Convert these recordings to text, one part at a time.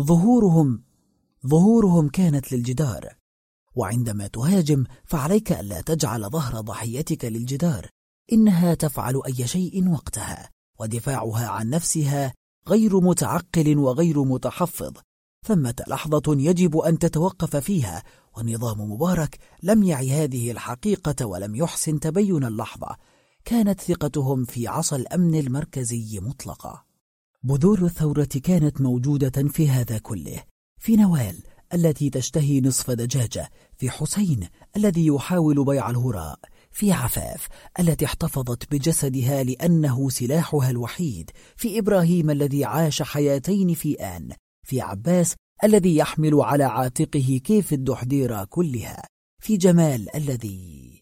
ظهورهم ظهورهم كانت للجدار. وعندما تهاجم فعليك ألا تجعل ظهر ضحيتك للجدار. إنها تفعل أي شيء وقتها ودفاعها عن نفسها غير متعقل وغير متحفظ. ثمة لحظة يجب أن تتوقف فيها والنظام مبارك لم يعي هذه الحقيقة ولم يحسن تبين اللحظة. كانت ثقتهم في عصا الأمن المركزي مطلقة. بذور الثورة كانت موجودة في هذا كله في نوال التي تشتهي نصف دجاجة في حسين الذي يحاول بيع الهراء في عفاف التي احتفظت بجسدها لأنه سلاحها الوحيد في إبراهيم الذي عاش حياتين في آن في عباس الذي يحمل على عاتقه كيف الدحديرة كلها في جمال الذي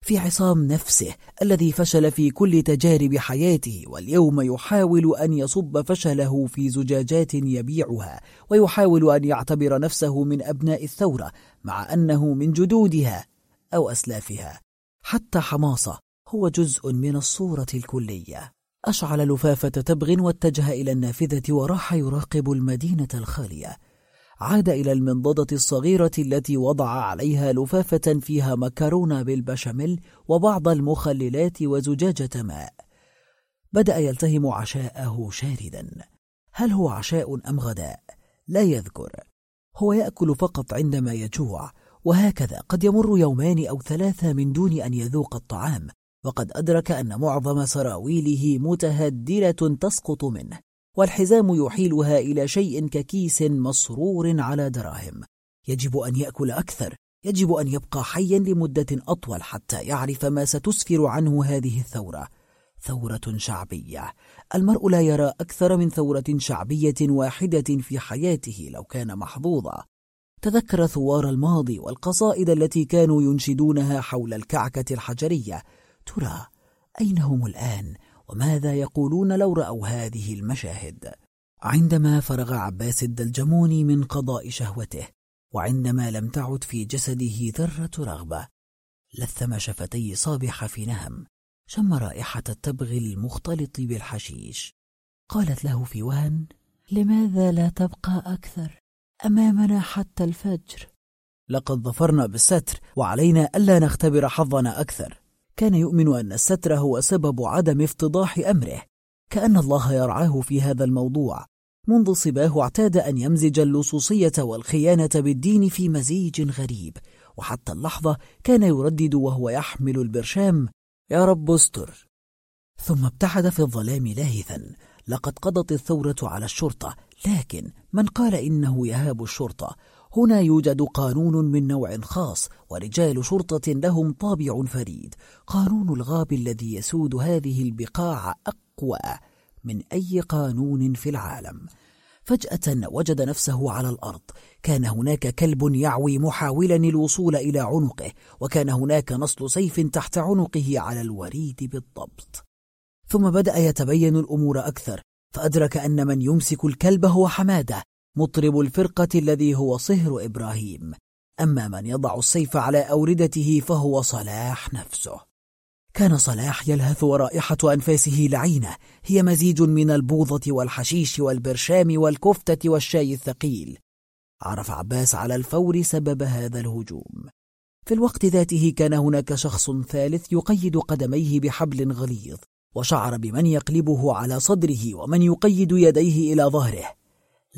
في عصام نفسه الذي فشل في كل تجارب حياته واليوم يحاول أن يصب فشله في زجاجات يبيعها ويحاول أن يعتبر نفسه من أبناء الثورة مع أنه من جدودها أو أسلافها. حتى حماصة هو جزء من الصورة الكلية. أشعل لفافة تبغ واتجه إلى النافذة وراح يراقب المدينة الخالية. عاد إلى المنضدة الصغيرة التي وضع عليها لفافة فيها مكرونة بالبشاميل وبعض المخللات وزجاجة ماء. بدأ يلتهم عشاءه شاردا. هل هو عشاء أم غداء؟ لا يذكر. هو يأكل فقط عندما يجوع وهكذا قد يمر يومان أو ثلاثة من دون أن يذوق الطعام وقد أدرك أن معظم سراويله متهدلة تسقط منه. والحزام يحيلها إلى شيء ككيس مسرور على دراهم. يجب أن يأكل أكثر. يجب أن يبقى حيا لمدة أطول حتى يعرف ما ستسفر عنه هذه الثورة. ثورة شعبية. المرء لا يرى أكثر من ثورة شعبية واحدة في حياته لو كان محظوظا. تذكر ثوار الماضي والقصائد التي كانوا ينشدونها حول الكعكة الحجرية. ترى أين هم الآن؟ وماذا يقولون لو رأوا هذه المشاهد؟ عندما فرغ عباس الدلجموني من قضاء شهوته وعندما لم تعد في جسده ذرة رغبة لثم شفتي صابح في نهم شم رائحة التبغ المختلط بالحشيش. قالت له في وهن لماذا لا تبقى أكثر أمامنا حتى الفجر؟ لقد ظفرنا بالستر وعلينا ألا نختبر حظنا أكثر. كان يؤمن أن الستر هو سبب عدم افتضاح أمره. كأن الله يرعاه في هذا الموضوع. منذ صباه اعتاد أن يمزج اللصوصية والخيانة بالدين في مزيج غريب. وحتى اللحظة كان يردد وهو يحمل البرشام يا رب استر. ثم ابتعد في الظلام لاهثا. لقد قضت الثورة على الشرطة لكن من قال إنه يهاب الشرطة؟ هنا يوجد قانون من نوع خاص ورجال شرطة لهم طابع فريد. قانون الغاب الذي يسود هذه البقاع أقوى من أي قانون في العالم. فجأة وجد نفسه على الأرض. كان هناك كلب يعوي محاولا الوصول إلى عنقه وكان هناك نصل سيف تحت عنقه على الوريد بالضبط. ثم بدأ يتبين الأمور أكثر فأدرك أن من يمسك الكلب هو حمادة. مطرب الفرقة الذي هو صهر إبراهيم. أما من يضع السيف على أوردته فهو صلاح نفسه. كان صلاح يلهث ورائحة أنفاسه لعينة. هي مزيج من البوضة والحشيش والبرشام والكفتة والشاي الثقيل. عرف عباس على الفور سبب هذا الهجوم. في الوقت ذاته كان هناك شخص ثالث يقيد قدميه بحبل غليظ وشعر بمن يقلبه على صدره ومن يقيد يديه إلى ظهره.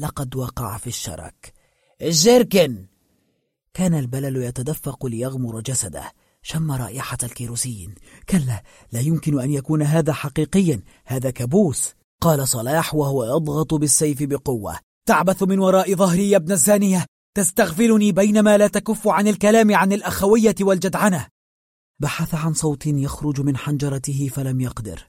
لقد وقع في الشرك. الجيركن كان البلل يتدفق ليغمر جسده. شم رائحة الكيروسين. كلا لا يمكن أن يكون هذا حقيقيا. هذا كابوس. قال صلاح وهو يضغط بالسيف بقوة. تعبث من وراء ظهري يا ابن الزانية. تستغفلني بينما لا تكف عن الكلام عن الأخوية والجدعنة. بحث عن صوت يخرج من حنجرته فلم يقدر.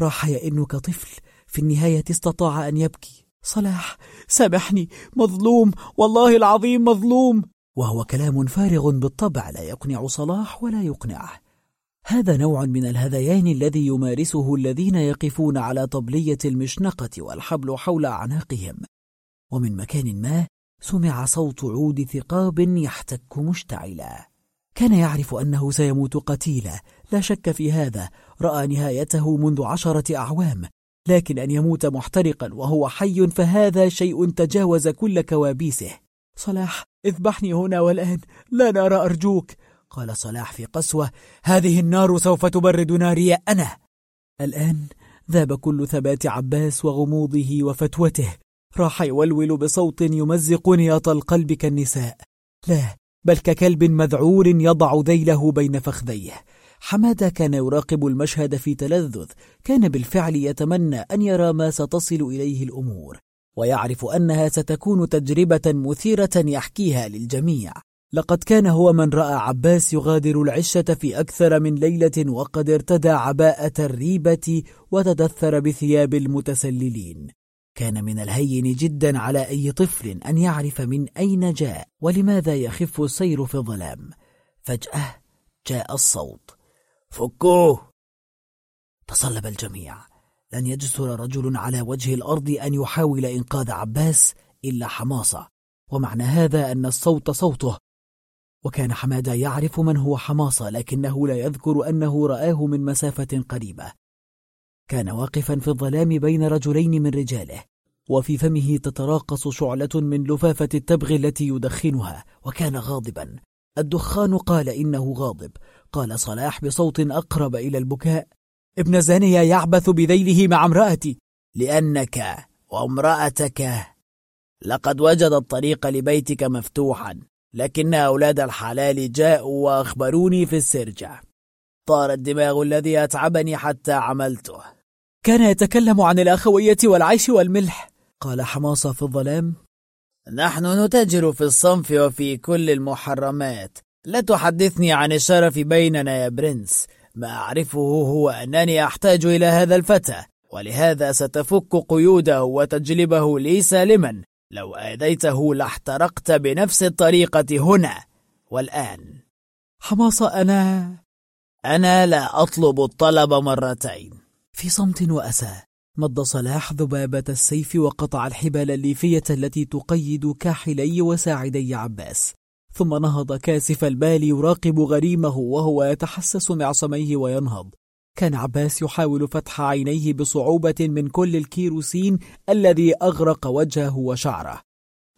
راح يئن كطفل في النهاية استطاع أن يبكي. صلاح سامحني مظلوم والله العظيم مظلوم. وهو كلام فارغ بالطبع لا يقنع صلاح ولا يقنعه. هذا نوع من الهذيان الذي يمارسه الذين يقفون على طبلية المشنقة والحبل حول أعناقهم. ومن مكان ما سمع صوت عود ثقاب يحتك مشتعلا. كان يعرف أنه سيموت قتيلا لا شك في هذا. رأى نهايته منذ عشرة أعوام. لكن أن يموت محترقا وهو حي فهذا شيء تجاوز كل كوابيسه. صلاح اذبحني هنا والآن. لا نار أرجوك. قال صلاح في قسوة هذه النار سوف تبرد ناري أنا. الآن ذاب كل ثبات عباس وغموضه وفتوته. راح يولول بصوت يمزق نياط القلب كالنساء لا بل ككلب مذعور يضع ذيله بين فخذيه. حمادة كان يراقب المشهد في تلذذ كان بالفعل يتمنى أن يرى ما ستصل إليه الأمور ويعرف أنها ستكون تجربة مثيرة يحكيها للجميع. لقد كان هو من رأى عباس يغادر العشة في أكثر من ليلة وقد ارتدى عباءة الريبة وتدثر بثياب المتسللين. كان من الهين جدا على أي طفل أن يعرف من أين جاء ولماذا يخف السير في الظلام. فجأة جاء الصوت. فكوه تصلب الجميع. لن يجسر رجل على وجه الأرض أن يحاول إنقاذ عباس إلا حماصة. ومعنى هذا أن الصوت صوته. وكان حمادة يعرف من هو حماصة لكنه لا يذكر أنه رآه من مسافة قريبة. كان واقفا في الظلام بين رجلين من رجاله. وفي فمه تتراقص شعلة من لفافة التبغ التي يدخنها. وكان غاضبا. الدخان قال إنه غاضب. قال صلاح بصوت أقرب إلى البكاء. ابن زانية يعبث بذيله مع امرأتي. لأنك وامرأتك لقد وجد الطريق لبيتك مفتوحا. لكن أولاد الحلال جاءوا وأخبروني في السرجة طار الدماغ الذي أتعبني حتى عملته. كان يتكلم عن الأخوية والعيش والملح. قال حماصة في الظلام. نحن نتاجر في الصنف وفي كل المحرمات. لا تحدثني عن الشرف بيننا يا برنس. ما أعرفه هو أنني أحتاج إلى هذا الفتى ولهذا ستفك قيوده وتجلبه لي سالما. لو آذيته لاحترقت بنفس الطريقة هنا. والآن. حماصة أنا أنا لا أطلب الطلب مرتين. في صمت وأسى. مد صلاح ذبابة السيف وقطع الحبال الليفية التي تقيد كاحلي وساعدي عباس. ثم نهض كاسف البال يراقب غريمه وهو يتحسس معصميه وينهض. كان عباس يحاول فتح عينيه بصعوبة من كل الكيروسين الذي أغرق وجهه وشعره.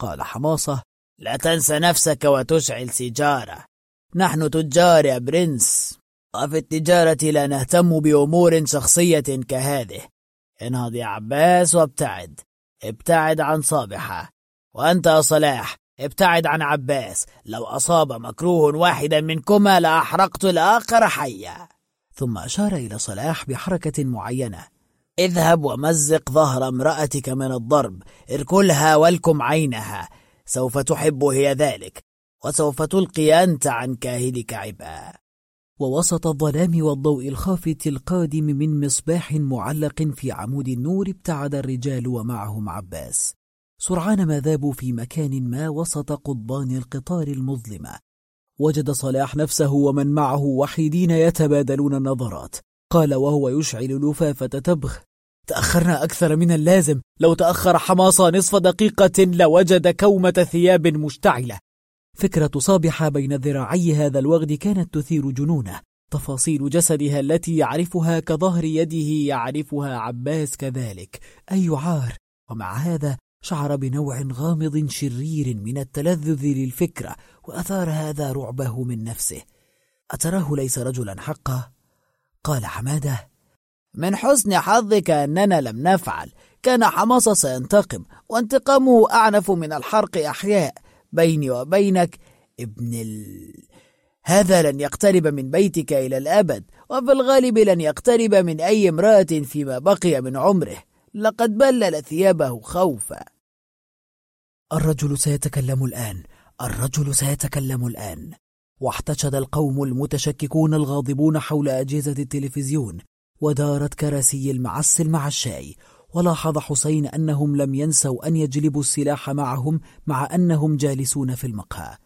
قال حماصة لا تنس نفسك وتشعل سيجارة. نحن تجار يا برنس. وفي التجارة لا نهتم بأمور شخصية كهذه. انهض يا عباس وابتعد. ابتعد عن صابحة. وأنت يا صلاح ابتعد عن عباس. لو أصاب مكروه واحدا منكما لأحرقت الآخر حيا. ثم أشار إلى صلاح بحركة معينة. اذهب ومزق ظهر امرأتك من الضرب. اركلها والكم عينها. سوف تحب هي ذلك. وسوف تلقي أنت عن كاهلك عبا. ووسط الظلام والضوء الخافت القادم من مصباح معلق في عمود النور ابتعد الرجال ومعهم عباس. سرعان ما ذابوا في مكان ما وسط قضبان القطار المظلمة وجد صلاح نفسه ومن معه وحيدين يتبادلون النظرات. قال وهو يشعل لفافة تبغ. تأخرنا أكثر من اللازم. لو تأخر حماصة نصف دقيقة لوجد كومة ثياب مشتعلة. فكرة صابحة بين ذراعي هذا الوغد كانت تثير جنونه. تفاصيل جسدها التي يعرفها كظهر يده يعرفها عباس كذلك. أي عار؟ ومع هذا شعر بنوع غامض شرير من التلذذ للفكرة وأثار هذا رعبه من نفسه. أتراه ليس رجلا حقا؟ قال حمادة من حسن حظك أننا لم نفعل. كان حماصة سينتقم وانتقامه أعنف من الحرق أحياء. بيني وبينك ابن ال... هذا لن يقترب من بيتك إلى الأبد وفي الغالب لن يقترب من أي امرأة فيما بقي من عمره. لقد بلل ثيابه خوفا. الرجل سيتكلم الآن الرجل سيتكلم الآن. واحتشد القوم المتشككون الغاضبون حول أجهزة التلفزيون ودارت كراسي المعسل مع الشاي. ولاحظ حسين أنهم لم ينسوا أن يجلبوا السلاح معهم مع أنهم جالسون في المقهى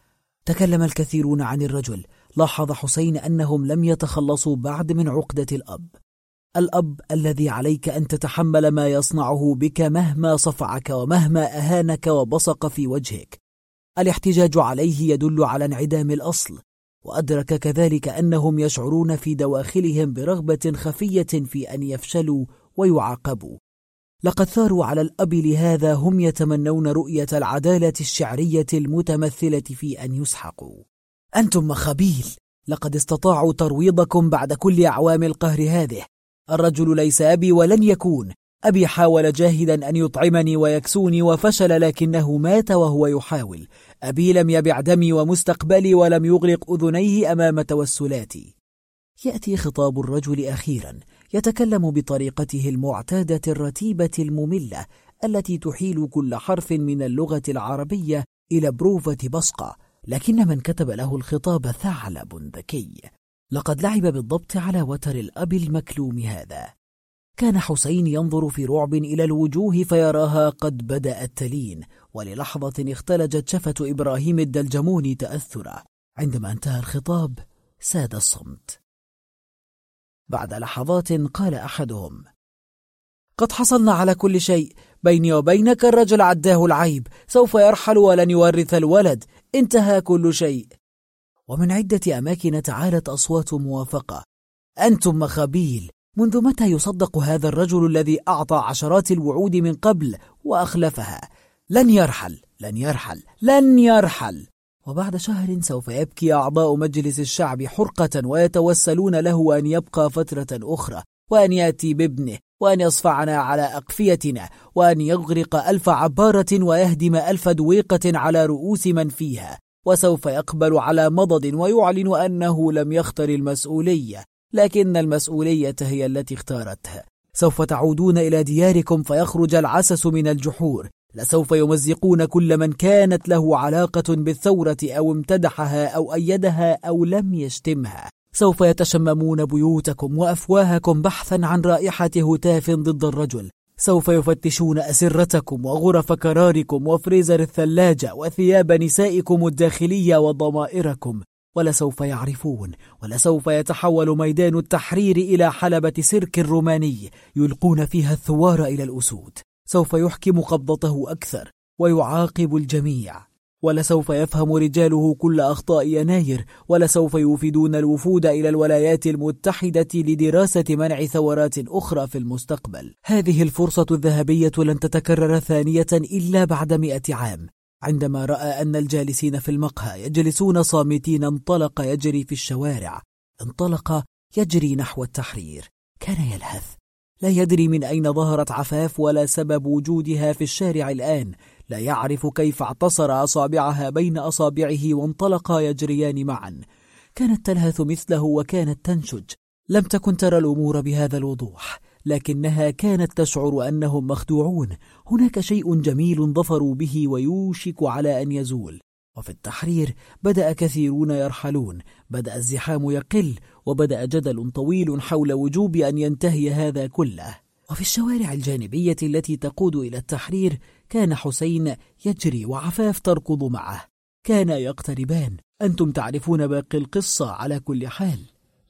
تكلم الكثيرون عن الرجل۔ لاحظ حسين أنهم لم يتخلصوا بعد من عقدة الأب۔ الأب الذي عليك أن تتحمل ما يصنعه بك مهما صفعك ومهما أهانك وبصق في وجهك الاحتجاج عليه يدل على انعدام الأصل۔ وأدرك كذلك أنهم يشعرون في دواخلهم برغبة خفية في أن يفشلوا ويعاقبوا لقد ثاروا على الأب لهذا هم يتمنون رؤية العدالة الشعرية المتمثلة في أن يسحقوا. أنتم مخابيل. لقد استطاعوا ترويضكم بعد كل أعوام القهر هذه. الرجل ليس أبي ولن يكون. أبي حاول جاهدا أن يطعمني ويكسوني وفشل لكنه مات وهو يحاول. أبي لم يبع دمي ومستقبلي ولم يغلق أذنيه أمام توسلاتي. يأتي خطاب الرجل أخيرا. يتكلم بطريقته المعتادة الرتيبة المملة التي تحيل كل حرف من اللغة العربية إلى بروفة بصقة لكن من كتب له الخطاب ثعلب ذكي. لقد لعب بالضبط على وتر الأب المكلوم هذا. كان حسين ينظر في رعب إلى الوجوه فيراها قد بدأت تلين وللحظة اختلجت شفة إبراهيم الدلجموني تأثرا عندما انتهى الخطاب ساد الصمت. بعد لحظات قال أحدهم قد حصلنا على كل شيء بيني وبينك الرجل عداه العيب سوف يرحل ولن يورث الولد انتهى كل شيء. ومن عدة أماكن تعالت أصوات موافقة أنتم مخابيل منذ متى يصدق هذا الرجل الذي أعطى عشرات الوعود من قبل وأخلفها؟ لن يرحل لن يرحل لن يرحل. وبعد شهر سوف يبكي أعضاء مجلس الشعب حرقة ويتوسلون له أن يبقى فترة أخرى وأن يأتي بابنه وأن يصفعنا على أقفيتنا وأن يغرق ألف عبارة ويهدم ألف دويقة على رؤوس من فيها وسوف يقبل على مضض ويعلن أنه لم يختر المسؤولية لكن المسؤولية هي التي اختارتها. سوف تعودون إلى دياركم فيخرج العسس من الجحور. لسوف يمزقون كل من كانت له علاقة بالثورة أو امتدحها أو أيدها أو لم يشتمها. سوف يتشممون بيوتكم وأفواهكم بحثا عن رائحة هتاف ضد الرجل. سوف يفتشون أسرتكم وغرف كراركم وفريزر الثلاجة وثياب نسائكم الداخلية وضمائركم. ولسوف يعرفون ولسوف يتحول ميدان التحرير إلى حلبة سيرك روماني يلقون فيها الثوار إلى الأسود. سوف يحكم قبضته أكثر ويعاقب الجميع ولسوف يفهم رجاله كل أخطاء يناير ولسوف يوفدون الوفود إلى الولايات المتحدة لدراسة منع ثورات أخرى في المستقبل. هذه الفرصة الذهبية لن تتكرر ثانية إلا بعد مئة عام. عندما رأى أن الجالسين في المقهى يجلسون صامتين انطلق يجري في الشوارع. انطلق يجري نحو التحرير. كان يلهث. لا يدري من أين ظهرت عفاف ولا سبب وجودها في الشارع الآن. لا يعرف كيف اعتصر أصابعها بين أصابعه وانطلقا يجريان معا. كانت تلهث مثله وكانت تنشج. لم تكن ترى الأمور بهذا الوضوح لكنها كانت تشعر أنهم مخدوعون. هناك شيء جميل ظفروا به ويوشك على أن يزول. وفي التحرير بدأ كثيرون يرحلون. بدأ الزحام يقل وبدأ جدل طويل حول وجوب أن ينتهي هذا كله. وفي الشوارع الجانبية التي تقود إلى التحرير كان حسين يجري وعفاف تركض معه. كانا يقتربان. أنتم تعرفون باقي القصة على كل حال.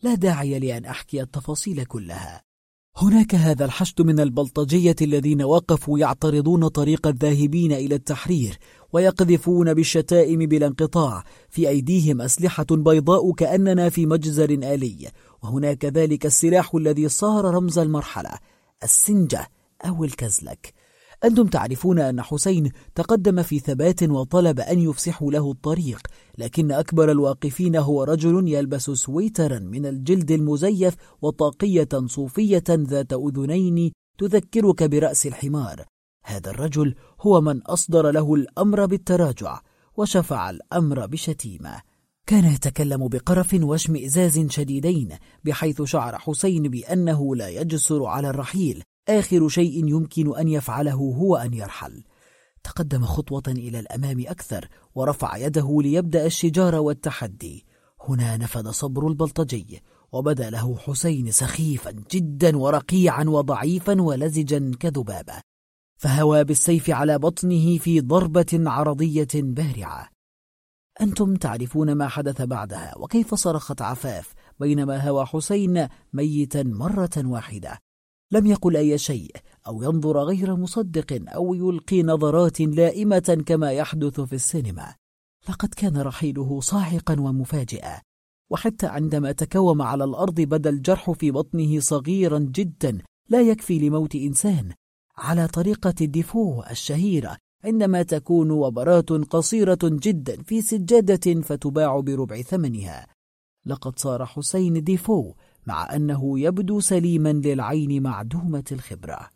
لا داعي لأن أحكي التفاصيل كلها. هناك هذا الحشد من البلطجية الذين وقفوا يعترضون طريق الذاهبين إلى التحرير ويقذفون بالشتائم بلا انقطاع. في أيديهم أسلحة بيضاء كأننا في مجزر آلي. وهناك ذلك السلاح الذي صار رمز المرحلة. السنجة أو الكزلك. أنتم تعرفون أن حسين تقدم في ثبات وطلب أن يفسحوا له الطريق لكن أكبر الواقفين هو رجل يلبس سويترا من الجلد المزيف وطاقية صوفية ذات أذنين تذكرك برأس الحمار. هذا الرجل هو من أصدر له الأمر بالتراجع وشفع الأمر بشتيمة. كان يتكلم بقرف واشمئزاز شديدين بحيث شعر حسين بأنه لا يجسر على الرحيل. آخر شيء يمكن أن يفعله هو أن يرحل. تقدم خطوة إلى الأمام أكثر ورفع يده ليبدأ الشجار والتحدي. هنا نفد صبر البلطجي وبدا له حسين سخيفا جدا ورقيعا وضعيفا ولزجا كذبابة فهوى بالسيف على بطنه في ضربة عرضية بارعة. أنتم تعرفون ما حدث بعدها وكيف صرخت عفاف بينما هوى حسين ميتا مرة واحدة. لم يقل أي شيء أو ينظر غير مصدق أو يلقي نظرات لائمة كما يحدث في السينما. لقد كان رحيله صاعقا ومفاجئا. وحتى عندما تكوم على الأرض بدا الجرح في بطنه صغيرا جدا لا يكفي لموت إنسان على طريقة ديفو الشهيرة عندما تكون وبرات قصيرة جدا في سجادة فتباع بربع ثمنها. لقد صار حسين ديفو مع أنه يبدو سليما للعين معدومة الخبرة.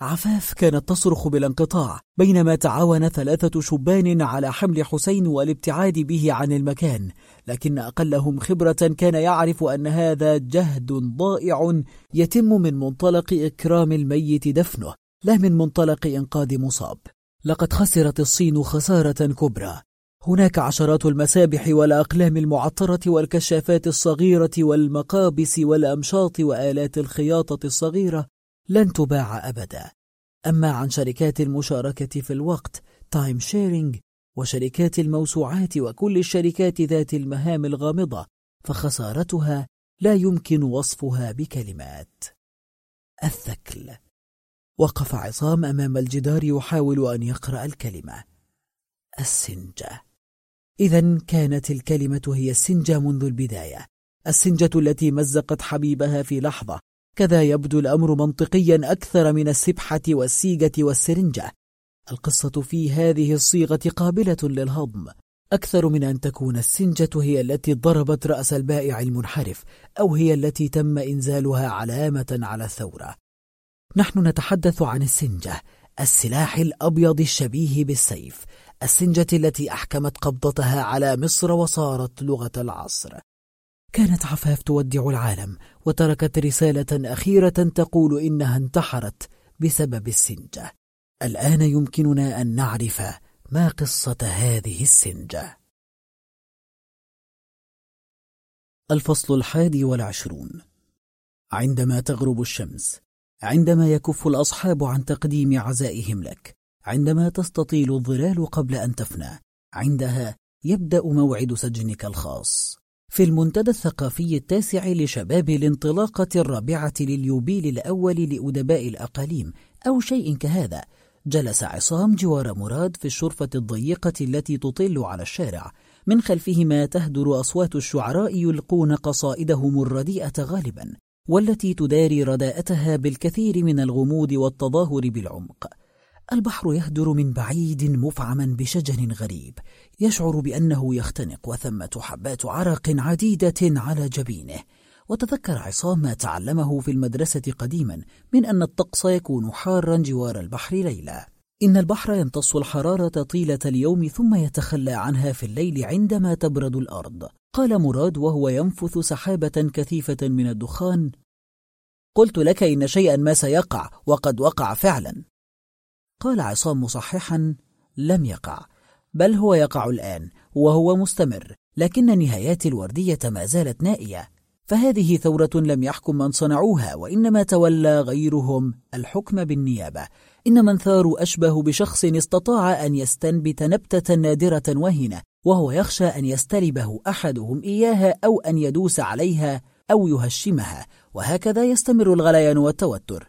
عفاف كانت تصرخ بالانقطاع بينما تعاون ثلاثة شبان على حمل حسين والابتعاد به عن المكان لكن أقلهم خبرة كان يعرف أن هذا جهد ضائع يتم من منطلق إكرام الميت دفنه. لا من منطلق إنقاذ مصاب. لقد خسرت الصين خسارة كبرى. هناك عشرات المسابح والأقلام المعطرة والكشافات الصغيرة والمقابس والأمشاط وآلات الخياطة الصغيرة لن تباع أبدا. أما عن شركات المشاركة في الوقت time sharing وشركات الموسوعات وكل الشركات ذات المهام الغامضة فخسارتها لا يمكن وصفها بكلمات. الثكل. وقف عصام أمام الجدار يحاول أن يقرأ الكلمة. السنجة. إذا كانت الكلمة هي السنجة منذ البداية. السنجة التي مزقت حبيبها في لحظة. كذا يبدو الأمر منطقيا أكثر من السبحة والسيجة والسرنجة. القصة في هذه الصيغة قابلة للهضم. أكثر من أن تكون السنجة هي التي ضربت رأس البائع المنحرف أو هي التي تم إنزالها علامة على الثورة. نحن نتحدث عن السنجة السلاح الأبيض الشبيه بالسيف السنجة التي أحكمت قبضتها على مصر وصارت لغة العصر. كانت عفاف تودع العالم وتركت رسالة أخيرة تقول إنها انتحرت بسبب السنجة. الآن يمكننا أن نعرف ما قصة هذه السنجة. الفصل الحادي والعشرون. عندما تغرب الشمس. عندما يكف الأصحاب عن تقديم عزائهم لك عندما تستطيل الظلال قبل أن تفنى عندها يبدأ موعد سجنك الخاص. في المنتدى الثقافي التاسع لشباب الانطلاقة الرابعة لليوبيل الأول لأدباء الأقاليم أو شيء كهذا جلس عصام جوار مراد في الشرفة الضيقة التي تطل على الشارع من خلفهما تهدر أصوات الشعراء يلقون قصائدهم الرديئة غالبا. والتي تداري رداءتها بالكثير من الغموض والتظاهر بالعمق. البحر يهدر من بعيد مفعما بشجن غريب يشعر بأنه يختنق وثمة حبات عرق عديدة على جبينه. وتذكر عصام ما تعلمه في المدرسة قديما من أن الطقس يكون حارا جوار البحر ليلا. إن البحر يمتص الحرارة طيلة اليوم ثم يتخلى عنها في الليل عندما تبرد الأرض. قال مراد وهو ينفث سحابة كثيفة من الدخان. قلت لك إن شيئا ما سيقع وقد وقع فعلا. قال عصام مصححا لم يقع بل هو يقع الآن وهو مستمر لكن نهايات الوردية ما زالت نائية. فهذه ثورة لم يحكم من صنعوها وإنما تولى غيرهم الحكم بالنيابة. إن من ثاروا أشبه بشخص استطاع أن يستنبت نبتة نادرة وهنة وهو يخشى أن يستلبه أحدهم إياها أو أن يدوس عليها أو يهشمها وهكذا يستمر الغليان والتوتر.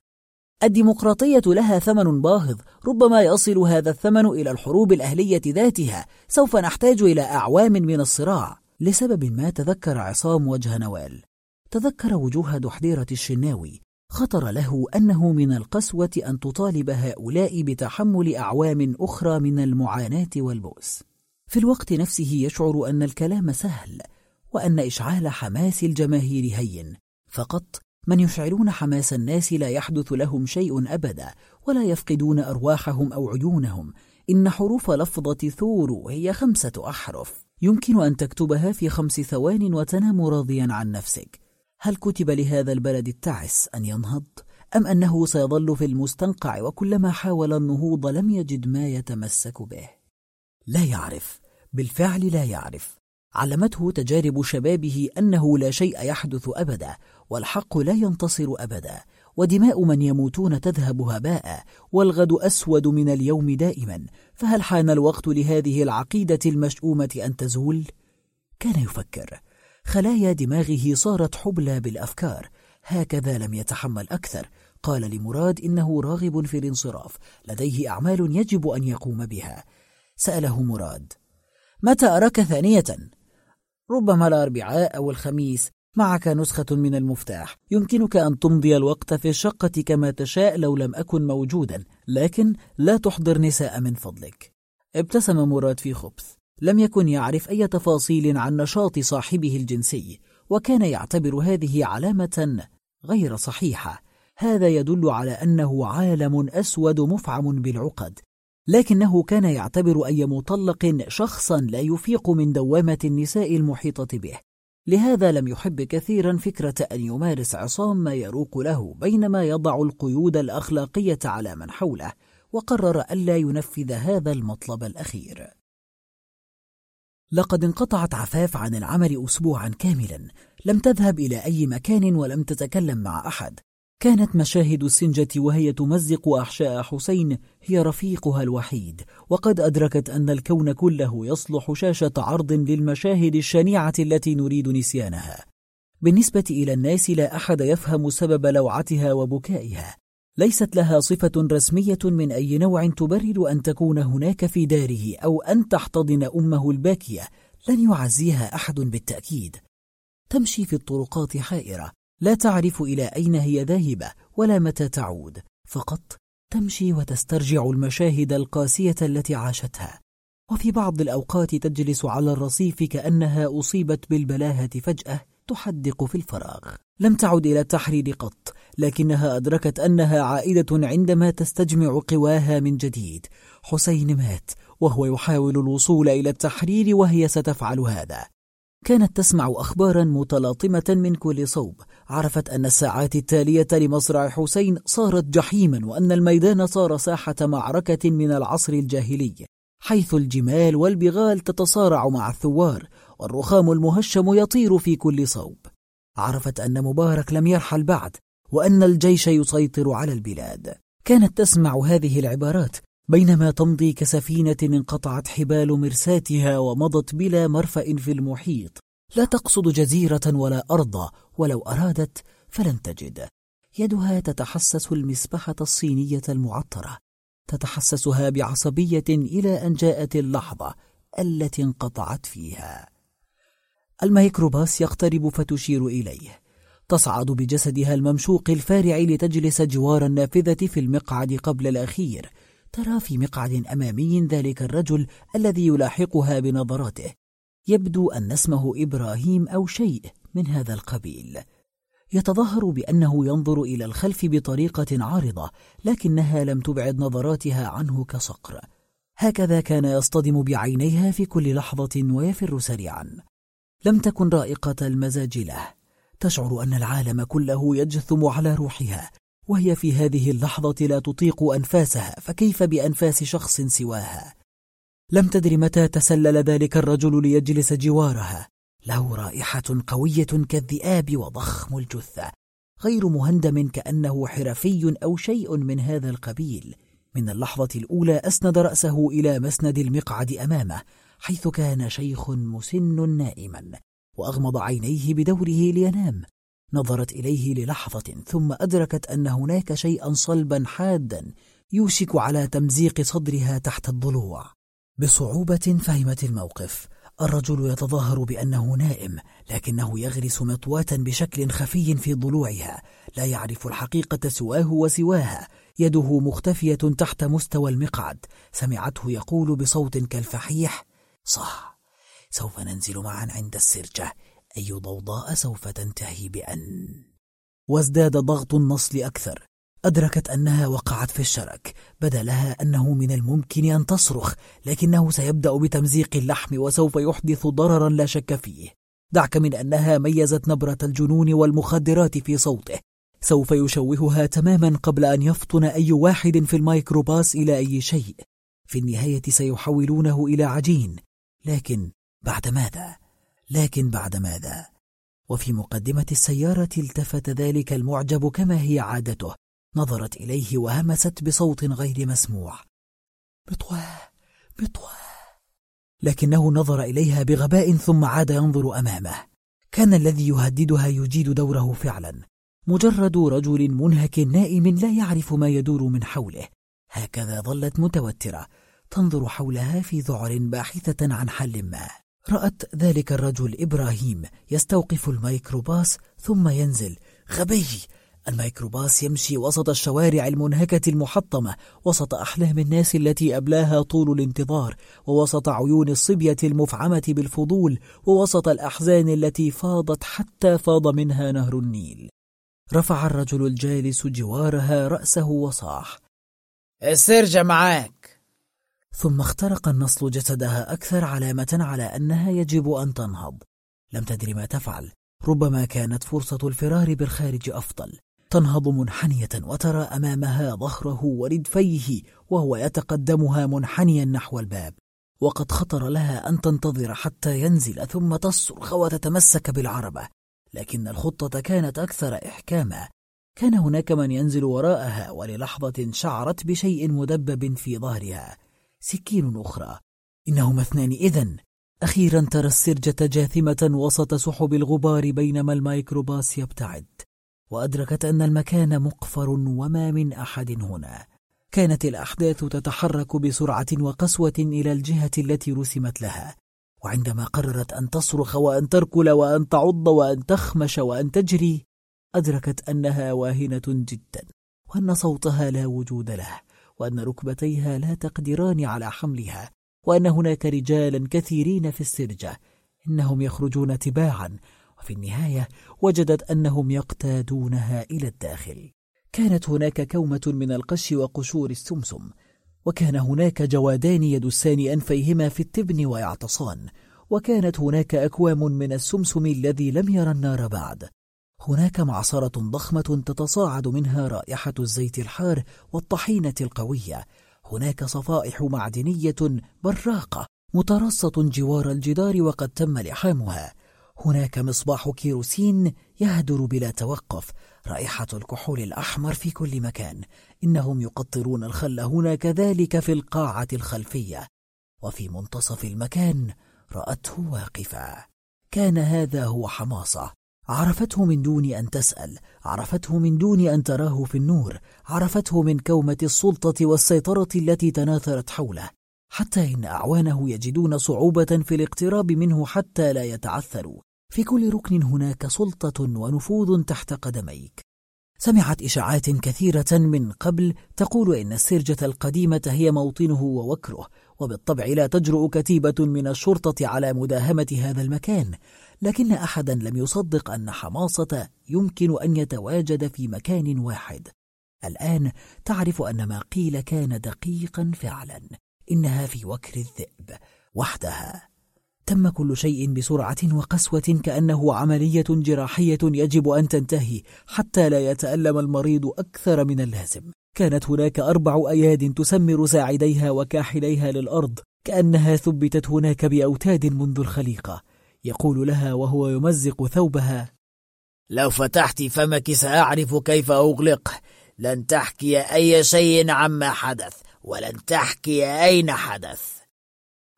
الديمقراطية لها ثمن باهظ ربما يصل هذا الثمن إلى الحروب الأهلية ذاتها سوف نحتاج إلى أعوام من الصراع. لسبب ما تذكر عصام وجه نوال. تذكر وجوه دحديرة الشناوي. خطر له أنه من القسوة أن تطالب هؤلاء بتحمل أعوام أخرى من المعاناة والبؤس. في الوقت نفسه يشعر أن الكلام سهل وأن إشعال حماس الجماهير هين. فقط من يشعلون حماس الناس لا يحدث لهم شيء أبدا ولا يفقدون أرواحهم أو عيونهم. إن حروف لفظة ثور هي خمسة أحرف. يمكن أن تكتبها في خمس ثوان وتنام راضيا عن نفسك. هل كتب لهذا البلد التعس أن ينهض؟ أم أنه سيظل في المستنقع وكلما حاول النهوض لم يجد ما يتمسك به؟ لا يعرف. بالفعل لا يعرف. علمته تجارب شبابه أنه لا شيء يحدث أبدا والحق لا ينتصر أبدا ودماء من يموتون تذهب هباء والغد أسود من اليوم دائما. فهل حان الوقت لهذه العقيدة المشؤومة أن تزول؟ كان يفكر. خلايا دماغه صارت حبلى بالأفكار. هكذا لم يتحمل أكثر. قال لمراد إنه راغب في الانصراف لديه أعمال يجب أن يقوم بها. سأله مراد. متى أراك ثانية؟ ربما الأربعاء أو الخميس. معك نسخة من المفتاح. يمكنك أن تمضي الوقت في الشقة كما تشاء لو لم أكن موجودا. لكن لا تحضر نساء من فضلك. ابتسم مراد في خبث. لم يكن يعرف أي تفاصيل عن نشاط صاحبه الجنسي وكان يعتبر هذه علامة غير صحيحة. هذا يدل على أنه عالم أسود مفعم بالعقد. لكنه كان يعتبر أي مطلق شخصا لا يفيق من دوامة النساء المحيطة به. لهذا لم يحب كثيرا فكرة أن يمارس عصام ما يروق له بينما يضع القيود الأخلاقية على من حوله وقرر ألا ينفذ هذا المطلب الأخير. لقد انقطعت عفاف عن العمل أسبوعا كاملا لم تذهب إلى أي مكان ولم تتكلم مع أحد. كانت مشاهد السنجة وهي تمزق أحشاء حسين هي رفيقها الوحيد. وقد أدركت أن الكون كله يصلح شاشة عرض للمشاهد الشنيعة التي نريد نسيانها. بالنسبة إلى الناس لا أحد يفهم سبب لوعتها وبكائها. ليست لها صفة رسمية من أي نوع تبرر أن تكون هناك في داره أو أن تحتضن أمه الباكية. لن يعزيها أحد بالتأكيد. تمشي في الطرقات حائرة. لا تعرف إلى أين هي ذاهبة ولا متى تعود. فقط تمشي وتسترجع المشاهد القاسية التي عاشتها. وفي بعض الأوقات تجلس على الرصيف كأنها أصيبت بالبلاهة فجأة تحدق في الفراغ. لم تعد إلى التحرير قط لكنها أدركت أنها عائدة عندما تستجمع قواها من جديد. حسين مات وهو يحاول الوصول إلى التحرير وهي ستفعل هذا. كانت تسمع أخبارا متلاطمة من كل صوب. عرفت أن الساعات التالية لمصرع حسين صارت جحيما وأن الميدان صار ساحة معركة من العصر الجاهلي حيث الجمال والبغال تتصارع مع الثوار والرخام المهشم يطير في كل صوب. عرفت أن مبارك لم يرحل بعد وأن الجيش يسيطر على البلاد. كانت تسمع هذه العبارات بينما تمضي كسفينة انقطعت حبال مرساتها ومضت بلا مرفأ في المحيط. لا تقصد جزيرة ولا أرض ولو أرادت فلن تجد. يدها تتحسس المسبحة الصينية المعطرة. تتحسسها بعصبية إلى أن جاءت اللحظة التي انقطعت فيها. الميكروباس يقترب فتشير إليه. تصعد بجسدها الممشوق الفارع لتجلس جوار النافذة في المقعد قبل الأخير. ترى في مقعد أمامي ذلك الرجل الذي يلاحقها بنظراته. يبدو أن اسمه إبراهيم أو شيء من هذا القبيل. يتظاهر بأنه ينظر إلى الخلف بطريقة عارضة لكنها لم تبعد نظراتها عنه كصقر. هكذا كان يصطدم بعينيها في كل لحظة ويفر سريعا. لم تكن رائقة المزاج له. تشعر أن العالم كله يجثم على روحها. وهي في هذه اللحظة لا تطيق أنفاسها فكيف بأنفاس شخص سواها؟ لم تدر متى تسلل ذلك الرجل ليجلس جوارها. له رائحة قوية كالذئاب وضخم الجثة. غير مهندم كأنه حرفي أو شيء من هذا القبيل. من اللحظة الأولى أسند رأسه إلى مسند المقعد أمامه حيث كان شيخ مسن نائما وأغمض عينيه بدوره لينام. نظرت إليه للحظة ثم أدركت أن هناك شيئا صلبا حادا يوشك على تمزيق صدرها تحت الضلوع. بصعوبة فهمت الموقف الرجل يتظاهر بأنه نائم لكنه يغرس مطواة بشكل خفي في ضلوعها لا يعرف الحقيقة سواه وسواها يده مختفية تحت مستوى المقعد. سمعته يقول بصوت كالفحيح صح سوف ننزل معا عند السرجة أي ضوضاء سوف تنتهي بأن. وازداد ضغط النصل أكثر. أدركت أنها وقعت في الشرك. بدا لها أنه من الممكن أن تصرخ لكنه سيبدأ بتمزيق اللحم وسوف يحدث ضررا لا شك فيه. دعك من أنها ميزت نبرة الجنون والمخدرات في صوته. سوف يشوهها تماما قبل أن يفطن أي واحد في الميكروباس إلى أي شيء. في النهاية سيحولونه إلى عجين. لكن بعد ماذا؟ لكن بعد ماذا؟ وفي مقدمة السيارة التفت ذلك المعجب كما هي عادته نظرت إليه وهمست بصوت غير مسموع. بطوى بطوى. لكنه نظر إليها بغباء ثم عاد ينظر أمامه. كان الذي يهددها يجيد دوره فعلا. مجرد رجل منهك نائم لا يعرف ما يدور من حوله. هكذا ظلت متوترة تنظر حولها في ذعر باحثة عن حل ما. رأت ذلك الرجل إبراهيم يستوقف الميكروباص ثم ينزل. غبي! الميكروباص يمشي وسط الشوارع المنهكة المحطمة وسط أحلام الناس التي أبلاها طول الانتظار ووسط عيون الصبية المفعمة بالفضول ووسط الأحزان التي فاضت حتى فاض منها نهر النيل. رفع الرجل الجالس جوارها رأسه وصاح. السرجة معاك ثم اخترق النصل جسدها أكثر علامة على أنها يجب أن تنهض. لم تدري ما تفعل. ربما كانت فرصة الفرار بالخارج أفضل. تنهض منحنية وترى أمامها ظهره وردفيه وهو يتقدمها منحنيا نحو الباب. وقد خطر لها أن تنتظر حتى ينزل ثم تصرخ وتتمسك بالعربة. لكن الخطة كانت أكثر إحكاما. كان هناك من ينزل وراءها وللحظة شعرت بشيء مدبب في ظهرها. سكين أخرى. إنهما اثنان. إذن أخيرا ترى السرجة جاثمة وسط سحب الغبار بينما المايكروباص يبتعد وأدركت أن المكان مقفر وما من أحد هنا. كانت الأحداث تتحرك بسرعة وقسوة إلى الجهة التي رسمت لها وعندما قررت أن تصرخ وأن تركل وأن تعض وأن تخمش وأن تجري أدركت أنها واهنة جدا وأن صوتها لا وجود له. وأن ركبتيها لا تقدران على حملها وأن هناك رجالا كثيرين في السرجة إنهم يخرجون تباعا وفي النهاية وجدت أنهم يقتادونها إلى الداخل. كانت هناك كومة من القش وقشور السمسم وكان هناك جوادان يدسان أنفيهما في التبن ويعتصان وكانت هناك أكوام من السمسم الذي لم يرى النار بعد. هناك معصرة ضخمة تتصاعد منها رائحة الزيت الحار والطحينة القوية. هناك صفائح معدنية براقة مترصة جوار الجدار وقد تم لحامها. هناك مصباح كيروسين يهدر بلا توقف رائحة الكحول الأحمر في كل مكان. إنهم يقطرون الخل هنا كذلك في القاعة الخلفية. وفي منتصف المكان رأته واقفة. كان هذا هو حماصة. عرفته من دون أن تسأل عرفته من دون أن تراه في النور عرفته من كومة السلطة والسيطرة التي تناثرت حوله حتى إن أعوانه يجدون صعوبة في الاقتراب منه حتى لا يتعثروا في كل ركن هناك سلطة ونفوذ تحت قدميك. سمعت إشاعات كثيرة من قبل تقول إن السرجة القديمة هي موطنه ووكره وبالطبع لا تجرؤ كتيبة من الشرطة على مداهمة هذا المكان. لكن أحدا لم يصدق أن حماصة يمكن أن يتواجد في مكان واحد. الآن تعرف أن ما قيل كان دقيقا فعلا. إنها في وكر الذئب وحدها. تم كل شيء بسرعة وقسوة كأنه عملية جراحية يجب أن تنتهي حتى لا يتألم المريض أكثر من اللازم. كانت هناك أربع أياد تسمر ساعديها وكاحليها للأرض كأنها ثبتت هناك بأوتاد منذ الخليقة. يقول لها وهو يمزق ثوبها. لو فتحت فمك سأعرف كيف أغلقه لن تحكي أي شيء عما حدث ولن تحكي أين حدث.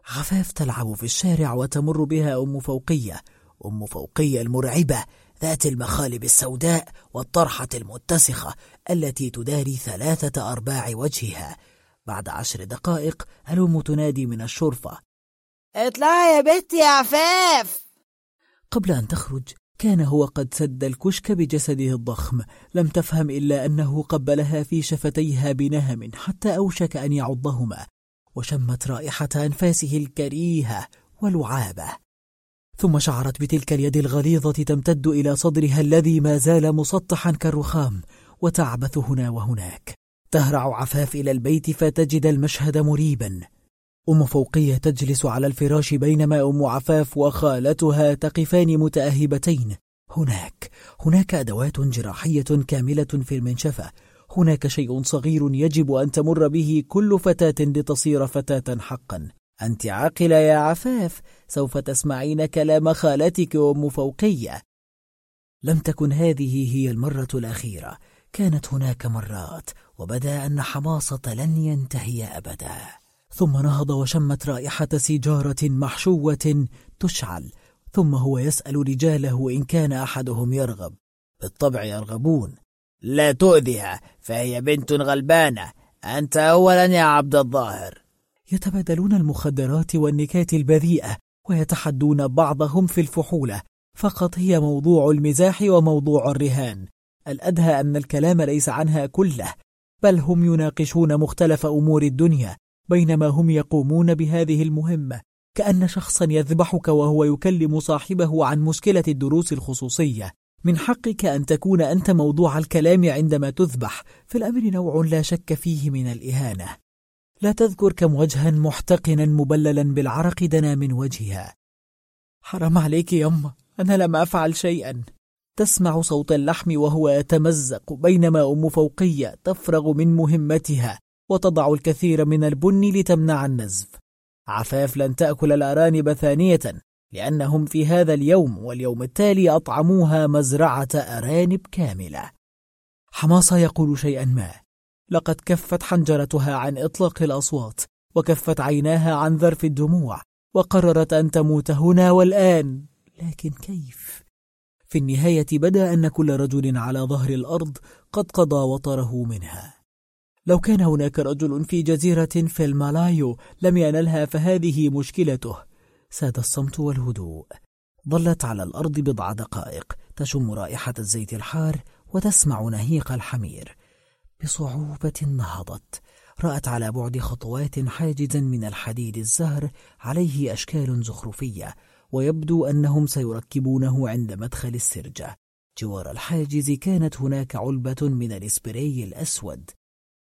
عفاف تلعب في الشارع وتمر بها أم فوقية أم فوقية المرعبة ذات المخالب السوداء والطرحة المتسخة التي تداري ثلاثة أرباع وجهها. بعد عشر دقائق الأم تنادي من الشرفة. اطلعي يا بنتي يا عفاف. قبل أن تخرج كان هو قد سد الكشك بجسده الضخم. لم تفهم إلا أنه قبلها في شفتيها بنهم حتى أوشك أن يعضهما. وشمت رائحة أنفاسه الكريهة ولعابه ثم شعرت بتلك اليد الغليظة تمتد إلى صدرها الذي ما زال مسطحا كالرخام وتعبث هنا وهناك. تهرع عفاف إلى البيت فتجد المشهد مريبا. أم فوقية تجلس على الفراش بينما أم عفاف وخالتها تقفان متأهبتين. هناك هناك أدوات جراحية كاملة في المنشفة. هناك شيء صغير يجب أن تمر به كل فتاة لتصير فتاة حقا. أنت عاقلة يا عفاف سوف تسمعين كلام خالتك أم فوقية. لم تكن هذه هي المرة الأخيرة. كانت هناك مرات وبدأ أن حماصة لن ينتهي أبداً. ثم نهض وشمت رائحة سيجارة محشوة تشعل ثم هو يسأل رجاله إن كان أحدهم يرغب. بالطبع يرغبون. لا تؤذها فهي بنت غلبانة. أنت أولا يا عبد الظاهر. يتبادلون المخدرات والنكات البذيئة ويتحدون بعضهم في الفحولة. فقط هي موضوع المزاح وموضوع الرهان. الأدهى أن الكلام ليس عنها كله بل هم يناقشون مختلف أمور الدنيا. بينما هم يقومون بهذه المهمة كأن شخصا يذبحك وهو يكلم صاحبه عن مشكلة الدروس الخصوصية. من حقك أن تكون أنت موضوع الكلام عندما تذبح فالأمر نوع لا شك فيه من الإهانة. لا تذكر كم وجها محتقنا مبللا بالعرق دنا من وجهها. حرام عليك يا أم أنا لم أفعل شيئا. تسمع صوت اللحم وهو يتمزق بينما أم فوقية تفرغ من مهمتها. وتضع الكثير من البن لتمنع النزف. عفاف لن تأكل الأرانب ثانية لأنهم في هذا اليوم واليوم التالي أطعموها مزرعة أرانب كاملة. حماصة يقول شيئا ما لقد كفت حنجرتها عن إطلاق الأصوات وكفت عيناها عن ذرف الدموع وقررت أن تموت هنا والآن. لكن كيف؟ في النهاية بدأ أن كل رجل على ظهر الأرض قد قضى وطره منها. لو كان هناك رجل في جزيرة في المالايو لم ينلها فهذه مشكلته. ساد الصمت والهدوء. ظلت على الأرض بضع دقائق تشم رائحة الزيت الحار وتسمع نهيق الحمير. بصعوبة نهضت. رأت على بعد خطوات حاجزا من الحديد الزهر عليه أشكال زخرفية ويبدو أنهم سيركبونه عند مدخل السرجة. جوار الحاجز كانت هناك علبة من الإسبري الأسود.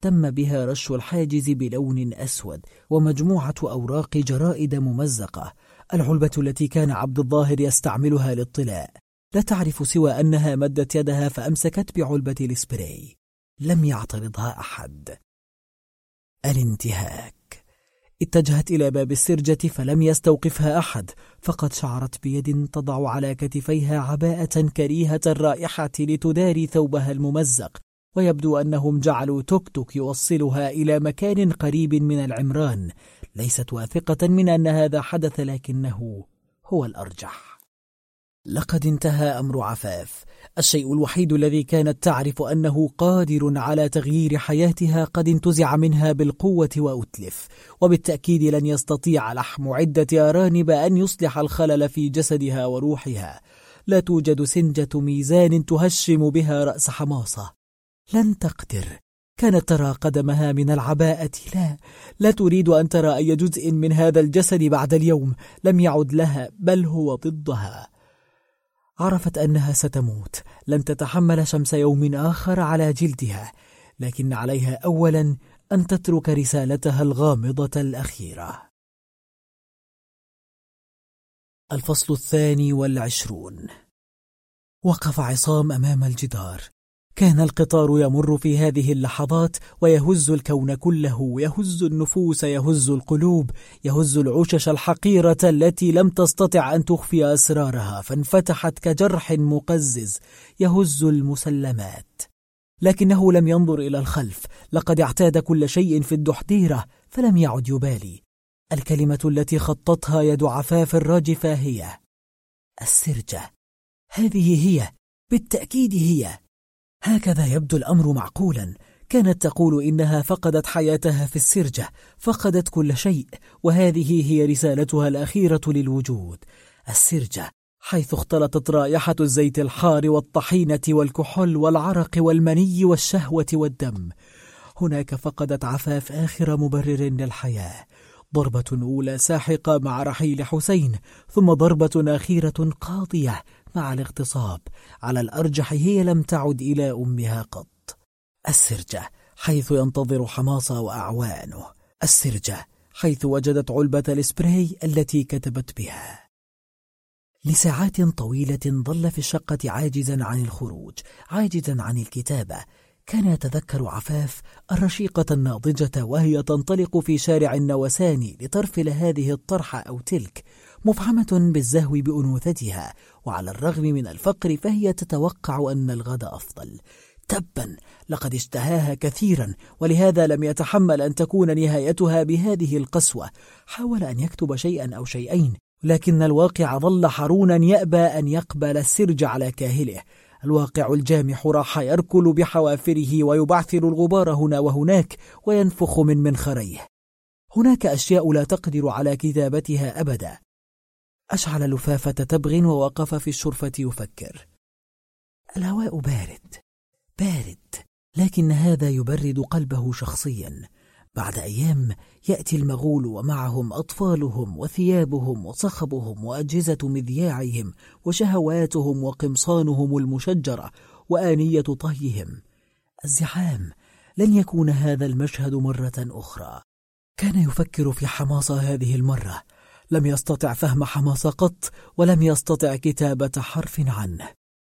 تم بها رش الحاجز بلون أسود ومجموعة أوراق جرائد ممزقة. العلبة التي كان عبد الظاهر يستعملها للطلاء. لا تعرف سوى أنها مدت يدها فأمسكت بعلبة الإسبري لم يعترضها أحد. الانتهاك. اتجهت إلى باب السرجة فلم يستوقفها أحد فقد شعرت بيد تضع على كتفيها عباءة كريهة الرائحة لتداري ثوبها الممزق. ويبدو أنهم جعلوا توك توك يوصلها إلى مكان قريب من العمران ليست واثقة من أن هذا حدث لكنه هو الأرجح. لقد انتهى أمر عفاف الشيء الوحيد الذي كانت تعرف أنه قادر على تغيير حياتها قد انتزع منها بالقوة وأتلف وبالتأكيد لن يستطيع لحم عدة أرانب أن يصلح الخلل في جسدها وروحها. لا توجد سنجة ميزان تهشم بها رأس حماصة. لن تقدر. كانت ترى قدمها من العباءة. لا لا تريد أن ترى أي جزء من هذا الجسد بعد اليوم. لم يعد لها بل هو ضدها. عرفت أنها ستموت. لن تتحمل شمس يوم آخر على جلدها. لكن عليها أولا أن تترك رسالتها الغامضة الأخيرة. الفصل الثاني والعشرون. وقف عصام أمام الجدار. كان القطار يمر في هذه اللحظات ويهز الكون كله يهز النفوس يهز القلوب يهز العشش الحقيرة التي لم تستطع أن تخفي أسرارها فانفتحت كجرح مقزز يهز المسلمات. لكنه لم ينظر إلى الخلف لقد اعتاد كل شيء في الدحديرة فلم يعد يبالي. الكلمة التي خطتها يد عفاف الراجفة هي السرجة. هذه هي بالتأكيد هي. هكذا يبدو الأمر معقولا. كانت تقول إنها فقدت حياتها في السرجة فقدت كل شيء وهذه هي رسالتها الأخيرة للوجود. السرجة حيث اختلطت رائحة الزيت الحار والطحينة والكحول والعرق والمني والشهوة والدم. هناك فقدت عفاف آخر مبرر للحياة. ضربة أولى ساحقة مع رحيل حسين ثم ضربة أخيرة قاضية. مع الاغتصاب. على الأرجح هي لم تعد إلى أمها قط. السرجة حيث ينتظر حماصة وأعوانه. السرجة حيث وجدت علبة الإسبراي التي كتبت بها. لساعات طويلة ظل في الشقة عاجزا عن الخروج عاجزا عن الكتابة. كان يتذكر عفاف الرشيقة الناضجة وهي تنطلق في شارع النوساني لترفل هذه الطرحة أو تلك مفعمة بالزهو بأنوثتها. وعلى الرغم من الفقر فهي تتوقع أن الغد أفضل. تبا لقد اشتهاها كثيرا ولهذا لم يتحمل أن تكون نهايتها بهذه القسوة. حاول أن يكتب شيئا أو شيئين لكن الواقع ظل حرونا يأبى أن يقبل السرج على كاهله. الواقع الجامح راح يركل بحوافره ويبعثر الغبار هنا وهناك وينفخ من منخريه. هناك أشياء لا تقدر على كتابتها أبدا. أشعل لفافة تبغ ووقف في الشرفة يفكر. الهواء بارد بارد لكن هذا يبرد قلبه شخصيا. بعد أيام يأتي المغول ومعهم أطفالهم وثيابهم وصخبهم وأجهزة مذياعهم وشهواتهم وقمصانهم المشجرة وآنية طهيهم. الزحام لن يكون هذا المشهد مرة أخرى. كان يفكر في حماصة هذه المرة. لم يستطع فهم حماس قط ولم يستطع كتابة حرف عنه.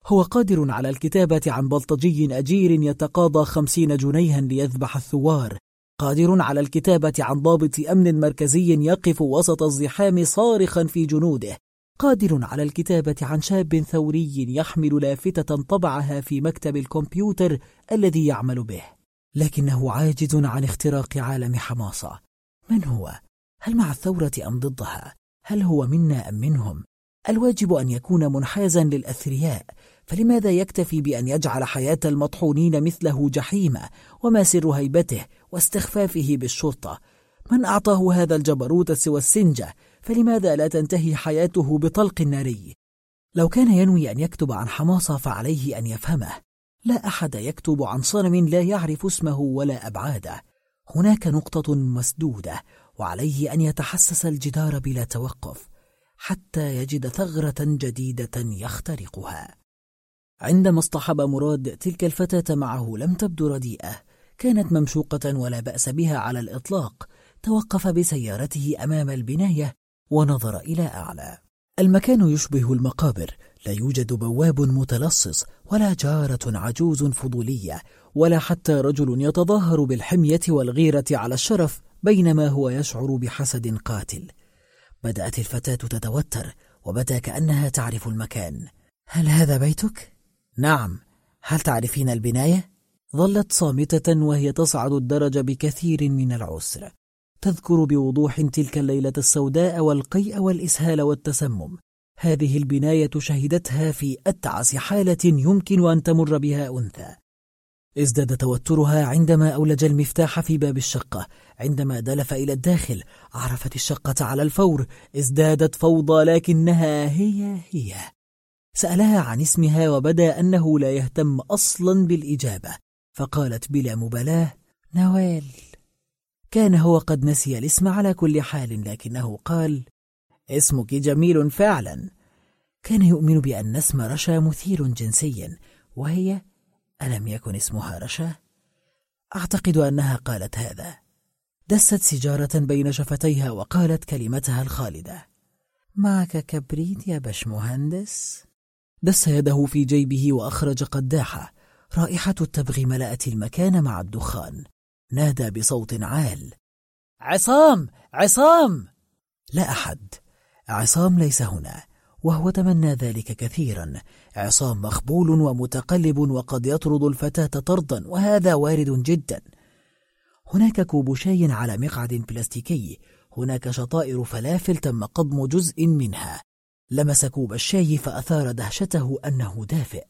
هو قادر على الكتابة عن بلطجي أجير يتقاضى خمسين جنيها ليذبح الثوار. قادر على الكتابة عن ضابط أمن مركزي يقف وسط الزحام صارخا في جنوده. قادر على الكتابة عن شاب ثوري يحمل لافتة طبعها في مكتب الكمبيوتر الذي يعمل به. لكنه عاجز عن اختراق عالم حماسة من هو؟ هل مع الثورة أم ضدها؟ هل هو منا أم منهم؟ الواجب أن يكون منحازا للأثرياء فلماذا يكتفي بأن يجعل حياة المطحونين مثله جحيمة وما سر هيبته واستخفافه بالشرطة؟ من أعطاه هذا الجبروت سوى السنجة فلماذا لا تنتهي حياته بطلق ناري؟ لو كان ينوي أن يكتب عن حماصة فعليه أن يفهمه لا أحد يكتب عن صنم لا يعرف اسمه ولا أبعاده هناك نقطة مسدودة وعليه أن يتحسس الجدار بلا توقف حتى يجد ثغرة جديدة يخترقها. عندما اصطحب مراد تلك الفتاة معه لم تبدو رديئة. كانت ممشوقة ولا بأس بها على الإطلاق. توقف بسيارته أمام البناية ونظر إلى أعلى. المكان يشبه المقابر. لا يوجد بواب متلصص ولا جارة عجوز فضولية ولا حتى رجل يتظاهر بالحمية والغيرة على الشرف بينما هو يشعر بحسد قاتل. بدأت الفتاة تتوتر وبدأ كأنها تعرف المكان. هل هذا بيتك؟ نعم. هل تعرفين البناية؟ ظلت صامتة وهي تصعد الدرج بكثير من العسر. تذكر بوضوح تلك الليلة السوداء والقيء والإسهال والتسمم. هذه البناية شهدتها في أتعس حالة يمكن أن تمر بها أنثى. ازداد توترها عندما أولج المفتاح في باب الشقة. عندما دلف إلى الداخل عرفت الشقة على الفور. ازدادت فوضى لكنها هي هي. سألها عن اسمها وبدأ أنه لا يهتم أصلا بالإجابة. فقالت بلا مبالاة نوال كان هو قد نسي الاسم على كل حال لكنه قال اسمك جميل فعلا كان يؤمن بأن اسم رشا مثير جنسيا وهي ألم يكن اسمها رشا؟ أعتقد أنها قالت هذا. دست سجارة بين شفتيها وقالت كلمتها الخالدة. معك كبريت يا بشمهندس؟ دس يده في جيبه وأخرج قداحة. رائحة التبغ ملأت المكان مع الدخان. نادى بصوت عال. عصام! عصام! لا أحد. عصام ليس هنا. وهو تمنى ذلك كثيرا. عصام مخبول ومتقلب وقد يطرد الفتاة طردا وهذا وارد جدا. هناك كوب شاي على مقعد بلاستيكي. هناك شطائر فلافل تم قضم جزء منها. لمس كوب الشاي فأثار دهشته أنه دافئ.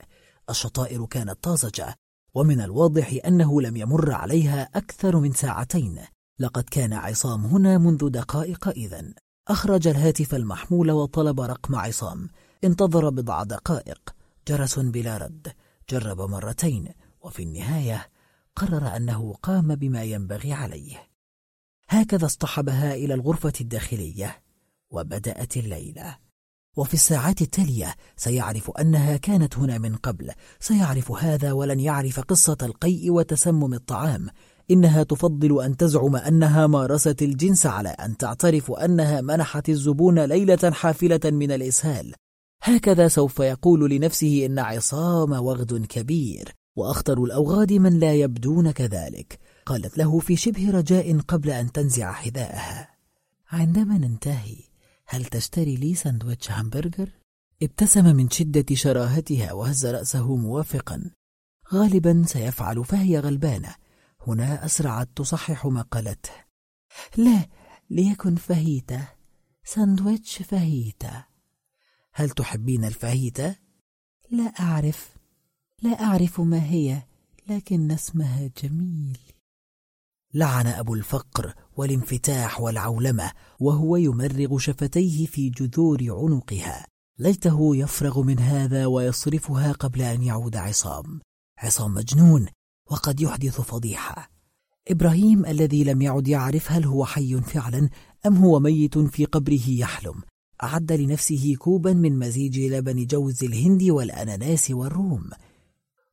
الشطائر كانت طازجة ومن الواضح أنه لم يمر عليها أكثر من ساعتين. لقد كان عصام هنا منذ دقائق إذن. أخرج الهاتف المحمول وطلب رقم عصام. انتظر بضع دقائق. جرس بلا رد. جرب مرتين. وفي النهاية قرر أنه قام بما ينبغي عليه. هكذا اصطحبها إلى الغرفة الداخلية. وبدأت الليلة. وفي الساعات التالية سيعرف أنها كانت هنا من قبل. سيعرف هذا ولن يعرف قصة القيء وتسمم الطعام. إنها تفضل أن تزعم أنها مارست الجنس على أن تعترف أنها منحت الزبون ليلة حافلة من الإسهال. هكذا سوف يقول لنفسه إن عصام وغد كبير وأخطر الأوغاد من لا يبدون كذلك. قالت له في شبه رجاء قبل أن تنزع حذاءها. عندما ننتهي هل تشتري لي سندويتش همبرجر؟ ابتسم من شدة شراهتها وهز رأسه موافقا. غالبا سيفعل فهي غلبانة. هنا أسرعت تصحح ما قالته لا ليكن فهيتة ساندويتش فهيتة هل تحبين الفهيتة؟ لا أعرف. لا أعرف ما هي لكن اسمها جميل. لعن أبو الفقر والانفتاح والعولمة وهو يمرغ شفتيه في جذور عنقها. ليته يفرغ من هذا ويصرفها قبل أن يعود عصام. عصام مجنون وقد يحدث فضيحة. إبراهيم الذي لم يعد يعرف هل هو حي فعلا أم هو ميت في قبره يحلم. أعد لنفسه كوبا من مزيج لبن جوز الهند والأناناس والروم.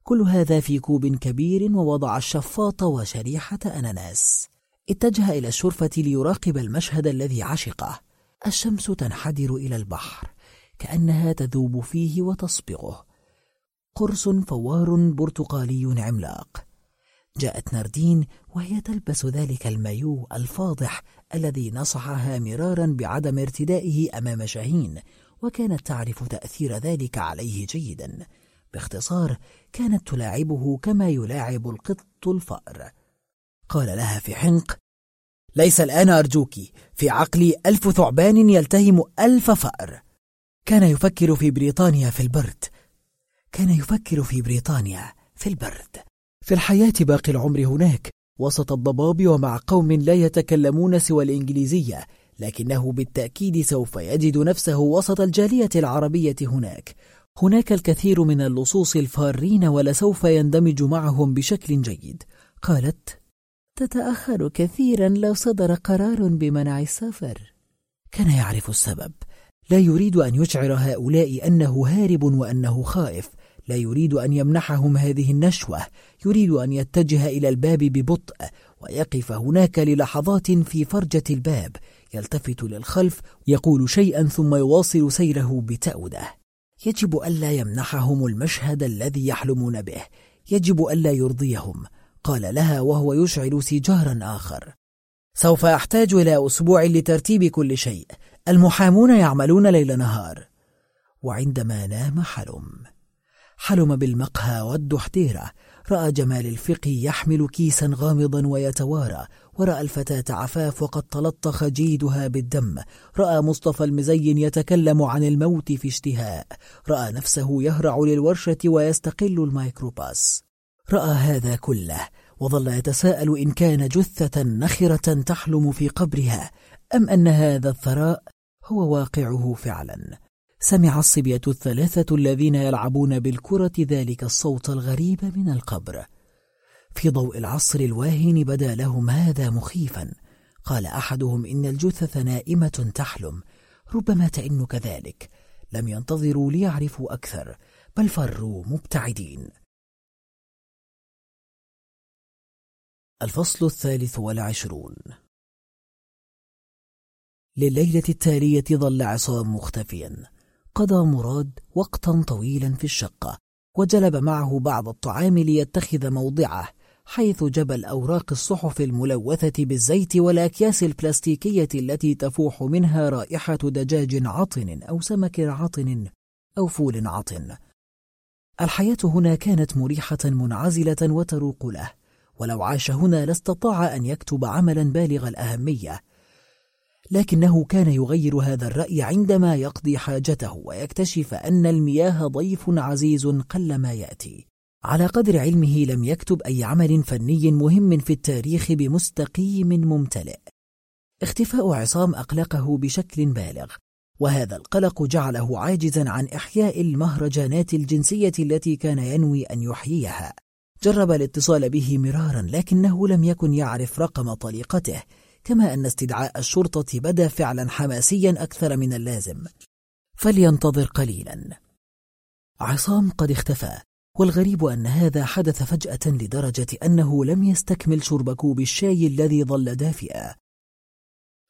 كل هذا في كوب كبير ووضع الشفاط وشريحة أناناس. اتجه إلى الشرفة ليراقب المشهد الذي عشقه. الشمس تنحدر إلى البحر كأنها تذوب فيه وتصبغه. قرص فوار برتقالي عملاق. جاءت ناردين وهي تلبس ذلك المايو الفاضح الذي نصحها مرارا بعدم ارتدائه أمام شاهين وكانت تعرف تأثير ذلك عليه جيدا. باختصار كانت تلاعبه كما يلاعب القط الفأر. قال لها في حنق ليس الآن أرجوك في عقلي ألف ثعبان يلتهم ألف فأر. كان يفكر في بريطانيا في البرد. كان يفكر في بريطانيا في البرد. في الحياة باقي العمر هناك وسط الضباب ومع قوم لا يتكلمون سوى الإنجليزية لكنه بالتأكيد سوف يجد نفسه وسط الجالية العربية هناك. هناك الكثير من اللصوص الفارين ولسوف يندمج معهم بشكل جيد. قالت تتأخر كثيرا لو صدر قرار بمنع السفر. كان يعرف السبب. لا يريد أن يشعر هؤلاء أنه هارب وأنه خائف. لا يريد أن يمنحهم هذه النشوة. يريد أن يتجه إلى الباب ببطء ويقف هناك للحظات في فرجة الباب. يلتفت للخلف يقول شيئا ثم يواصل سيره بتأوده. يجب ألا يمنحهم المشهد الذي يحلمون به. يجب ألا يرضيهم. قال لها وهو يشعل سيجارا آخر. سوف أحتاج إلى أسبوع لترتيب كل شيء. المحامون يعملون ليل نهار. وعندما نام حلم. حلم بالمقهى والدحتيرة رأى جمال الفقي يحمل كيسا غامضا ويتوارى. ورأى الفتاة عفاف وقد تلطخ جيدها بالدم. رأى مصطفى المزين يتكلم عن الموت في اشتهاء. رأى نفسه يهرع للورشة ويستقل الميكروباس. رأى هذا كله وظل يتساءل إن كان جثة نخرة تحلم في قبرها. أم أن هذا الثراء هو واقعه فعلا؟ سمع الصبية الثلاثة الذين يلعبون بالكرة ذلك الصوت الغريب من القبر. في ضوء العصر الواهن بدا لهم هذا مخيفا. قال أحدهم إن الجثث نائمة تحلم. ربما تئن كذلك لم ينتظروا ليعرفوا أكثر. بل فروا مبتعدين. الفصل الثالث والعشرون. لليلة التالية ظل عصام مختفيا. قضى مراد وقتا طويلا في الشقة وجلب معه بعض الطعام ليتخذ موضعه حيث جبل أوراق الصحف الملوثة بالزيت والأكياس البلاستيكية التي تفوح منها رائحة دجاج عطن أو سمك عطن أو فول عطن. الحياة هنا كانت مريحة منعزلة وتروق له ولو عاش هنا لاستطاع أن يكتب عملا بالغ الأهمية. لكنه كان يغير هذا الرأي عندما يقضي حاجته ويكتشف أن المياه ضيف عزيز قلما يأتي. على قدر علمه لم يكتب أي عمل فني مهم في التاريخ بمستقيم ممتلئ. اختفاء عصام أقلقه بشكل بالغ وهذا القلق جعله عاجزا عن إحياء المهرجانات الجنسية التي كان ينوي أن يحييها. جرب الاتصال به مرارا لكنه لم يكن يعرف رقم طليقته كما أن استدعاء الشرطة بدا فعلا حماسيا أكثر من اللازم. فلينتظر قليلا. عصام قد اختفى والغريب أن هذا حدث فجأة لدرجة أنه لم يستكمل شرب كوب الشاي الذي ظل دافئا.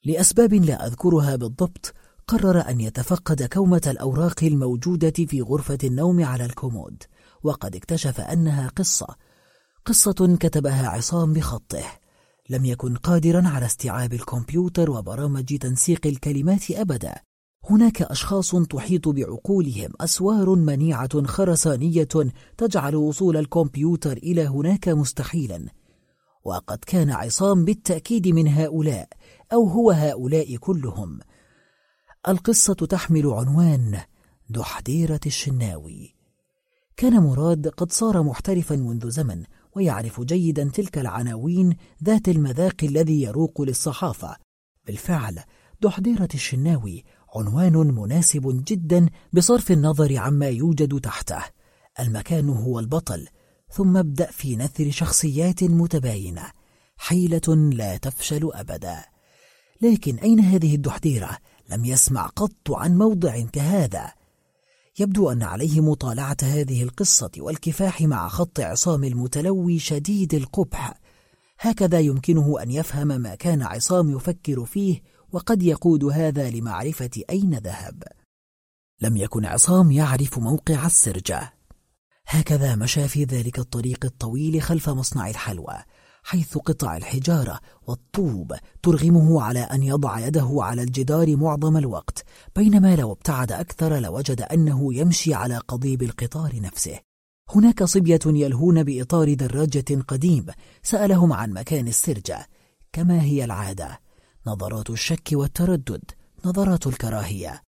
لأسباب لا أذكرها بالضبط قرر أن يتفقد كومة الأوراق الموجودة في غرفة النوم على الكومود وقد اكتشف أنها قصة. قصة كتبها عصام بخطه. لم يكن قادرا على استيعاب الكمبيوتر وبرامج تنسيق الكلمات أبدا. هناك أشخاص تحيط بعقولهم أسوار منيعة خرسانية تجعل وصول الكمبيوتر إلى هناك مستحيلا. وقد كان عصام بالتأكيد من هؤلاء أو هو هؤلاء كلهم. القصة تحمل عنوان دحديرة الشناوي. كان مراد قد صار محترفا منذ زمن ويعرف جيدا تلك العناوين ذات المذاق الذي يروق للصحافة. بالفعل دحديرة الشناوي عنوان مناسب جدا بصرف النظر عما يوجد تحته. المكان هو البطل ثم ابدأ في نثر شخصيات متباينة. حيلة لا تفشل أبدا. لكن أين هذه الدحديرة؟ لم يسمع قط عن موضع كهذا. يبدو أن عليه مطالعة هذه القصة والكفاح مع خط عصام المتلوي شديد القبح. هكذا يمكنه أن يفهم ما كان عصام يفكر فيه وقد يقود هذا لمعرفة أين ذهب. لم يكن عصام يعرف موقع السرجة. هكذا مشى في ذلك الطريق الطويل خلف مصنع الحلوى. حيث قطع الحجارة والطوب ترغمه على أن يضع يده على الجدار معظم الوقت بينما لو ابتعد أكثر لوجد أنه يمشي على قضيب القطار نفسه. هناك صبية يلهون بإطار دراجة قديم سألهم عن مكان السرجة. كما هي العادة؟ نظرات الشك والتردد نظرات الكراهية.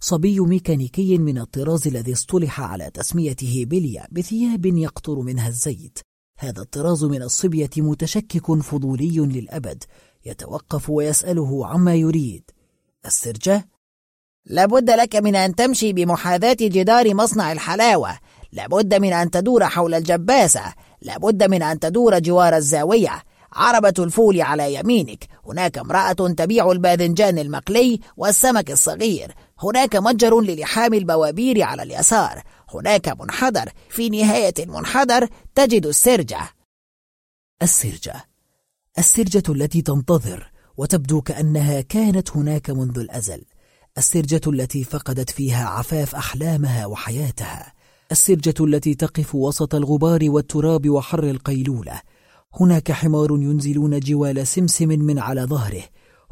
صبي ميكانيكي من الطراز الذي اصطلح على تسميته بليا بثياب يقطر منها الزيت. هذا الطراز من الصبية متشكك فضولي للأبد يتوقف ويسأله عما يريد. السرجة لابد لك من أن تمشي بمحاذاة جدار مصنع الحلاوة لابد من أن تدور حول الجباسة لابد من أن تدور جوار الزاوية. عربة الفول على يمينك هناك امرأة تبيع الباذنجان المقلي والسمك الصغير هناك متجر للحام البوابير على اليسار هناك منحدر. في نهاية المنحدر تجد السرجة. السرجة. السرجة التي تنتظر وتبدو كأنها كانت هناك منذ الأزل. السرجة التي فقدت فيها عفاف أحلامها وحياتها. السرجة التي تقف وسط الغبار والتراب وحر القيلولة. هناك حمار ينزلون جوال سمسم من على ظهره.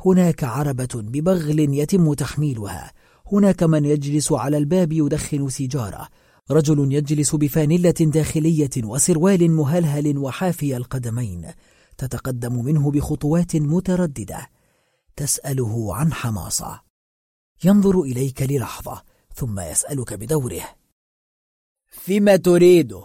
هناك عربة ببغل يتم تحميلها. هناك من يجلس على الباب يدخن سيجارة. رجل يجلس بفانلة داخلية وسروال مهلهل وحافي القدمين تتقدم منه بخطوات مترددة تسأله عن حماصة. ينظر إليك للحظة ثم يسألك بدوره. فيما تريده؟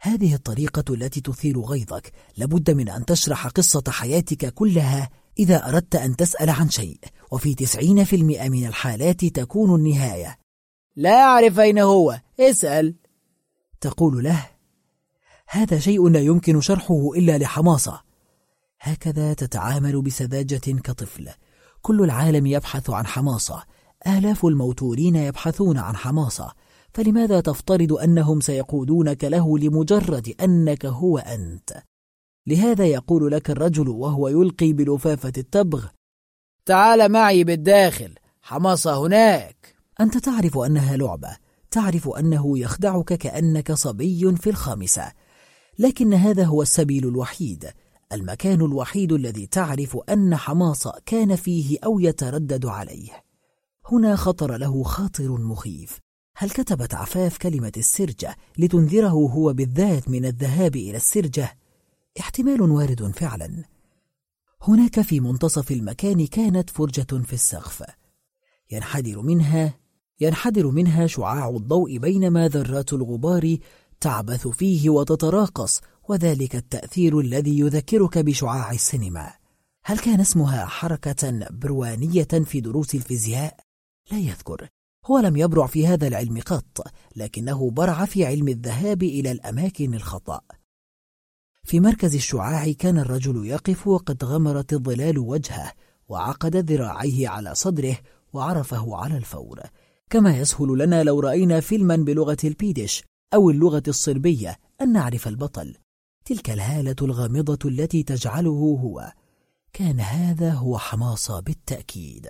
هذه الطريقة التي تثير غيظك. لابد من أن تشرح قصة حياتك كلها إذا أردت أن تسأل عن شيء وفي تسعين في المئة من الحالات تكون النهاية. لا أعرف أين هو. اسأل. تقول له هذا شيء لا يمكن شرحه إلا لحماصة. هكذا تتعامل بسذاجة كطفل. كل العالم يبحث عن حماصة. آلاف الموتورين يبحثون عن حماصة. فلماذا تفترض أنهم سيقودونك له لمجرد أنك هو أنت؟ لهذا يقول لك الرجل وهو يلقي بلفافة التبغ تعال معي بالداخل. حماصة هناك. أنت تعرف أنها لعبة. تعرف أنه يخدعك كأنك صبي في الخامسة. لكن هذا هو السبيل الوحيد. المكان الوحيد الذي تعرف أن حماصة كان فيه أو يتردد عليه. هنا خطر له خاطر مخيف. هل كتبت عفاف كلمة السرجة لتنذره هو بالذات من الذهاب إلى السرجة؟ احتمال وارد فعلا. هناك في منتصف المكان كانت فرجة في السقف. ينحدر منها ينحدر منها شعاع الضوء بينما ذرات الغبار تعبث فيه وتتراقص وذلك التأثير الذي يذكرك بشعاع السينما. هل كان اسمها حركة بروانية في دروس الفيزياء؟ لا يذكر. هو لم يبرع في هذا العلم قط لكنه برع في علم الذهاب إلى الأماكن الخطأ. في مركز الشعاع كان الرجل يقف وقد غمرت الظلال وجهه وعقد ذراعيه على صدره وعرفه على الفور. كما يسهل لنا لو رأينا فيلما بلغة البيدش أو اللغة الصربية أن نعرف البطل. تلك الهالة الغامضة التي تجعله هو. كان هذا هو حماصة بالتأكيد.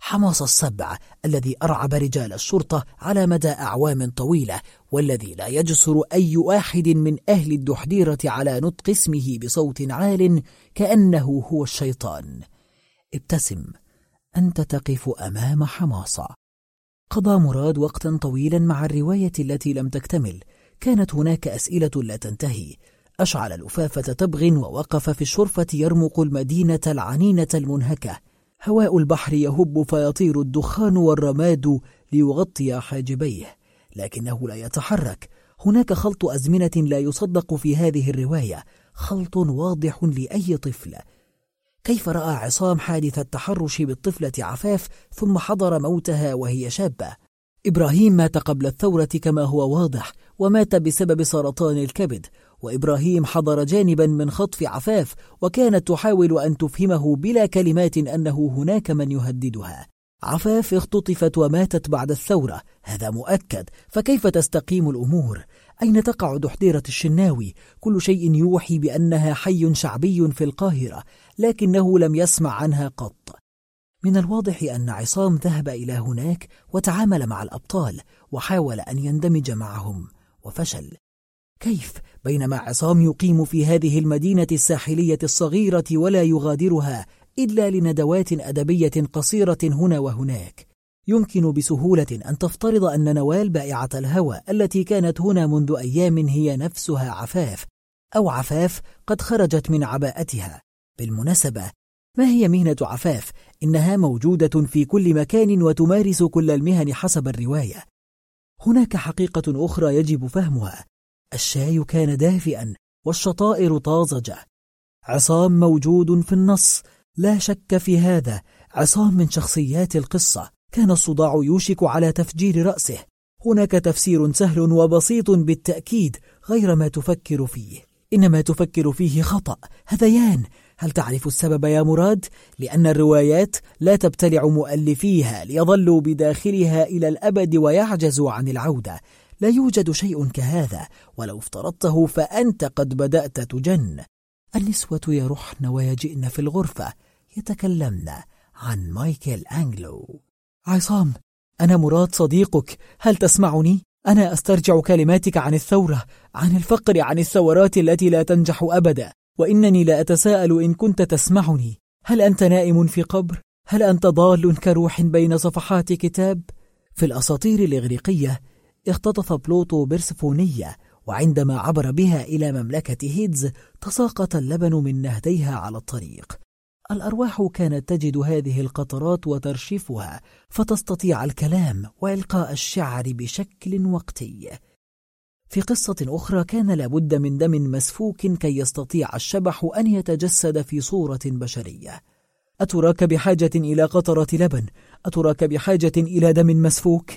حماصة السبع الذي أرعب رجال الشرطة على مدى أعوام طويلة والذي لا يجسر أي واحد من أهل الدحديرة على نطق اسمه بصوت عال كأنه هو الشيطان. ابتسم. أنت تقف أمام حماصة. قضى مراد وقتا طويلا مع الرواية التي لم تكتمل. كانت هناك أسئلة لا تنتهي. أشعل لفافة تبغ ووقف في الشرفة يرمق المدينة العنينة المنهكة. هواء البحر يهب فيطير الدخان والرماد ليغطي حاجبيه. لكنه لا يتحرك. هناك خلط أزمنة لا يصدق في هذه الرواية. خلط واضح لأي طفل. كيف رأى عصام حادث التحرش بالطفلة عفاف ثم حضر موتها وهي شابة؟ إبراهيم مات قبل الثورة كما هو واضح ومات بسبب سرطان الكبد. وإبراهيم حضر جانبا من خطف عفاف وكانت تحاول أن تفهمه بلا كلمات أنه هناك من يهددها. عفاف اختطفت وماتت بعد الثورة هذا مؤكد فكيف تستقيم الأمور؟ أين تقع دحديرة الشناوي؟ كل شيء يوحي بأنها حي شعبي في القاهرة لكنه لم يسمع عنها قط. من الواضح أن عصام ذهب إلى هناك وتعامل مع الأبطال وحاول أن يندمج معهم وفشل. كيف؟ بينما عصام يقيم في هذه المدينة الساحلية الصغيرة ولا يغادرها إلا لندوات أدبية قصيرة هنا وهناك. يمكن بسهولة أن تفترض أن نوال بائعة الهوى التي كانت هنا منذ أيام هي نفسها عفاف أو عفاف قد خرجت من عباءتها. بالمناسبة ما هي مهنة عفاف؟ إنها موجودة في كل مكان وتمارس كل المهن حسب الرواية. هناك حقيقة أخرى يجب فهمها. الشاي كان دافئا والشطائر طازجة. عصام موجود في النص لا شك في هذا. عصام من شخصيات القصة. كان الصداع يوشك على تفجير رأسه. هناك تفسير سهل وبسيط بالتأكيد غير ما تفكر فيه. إنما تفكر فيه خطأ. هذيان. هل تعرف السبب يا مراد؟ لأن الروايات لا تبتلع مؤلفيها ليظلوا بداخلها إلى الأبد ويعجزوا عن العودة. لا يوجد شيء كهذا. ولو افترضته فأنت قد بدأت تجن. النسوة يرحن ويجئن في الغرفة. يتكلمن عن مايكل أنجلو. عصام أنا مراد صديقك هل تسمعني؟ أنا أسترجع كلماتك عن الثورة عن الفقر عن الثورات التي لا تنجح أبدا وإنني لا أتساءل إن كنت تسمعني هل أنت نائم في قبر؟ هل أنت ضال كروح بين صفحات كتاب؟ في الأساطير الإغريقية اختطف بلوطو بيرسفونية وعندما عبر بها إلى مملكة هيدز تساقط اللبن من نهديها على الطريق الأرواح كانت تجد هذه القطرات وترشفها فتستطيع الكلام وإلقاء الشعر بشكل وقتي في قصة أخرى كان لابد من دم مسفوك كي يستطيع الشبح أن يتجسد في صورة بشرية أتراك بحاجة إلى قطرة لبن؟ أتراك بحاجة إلى دم مسفوك؟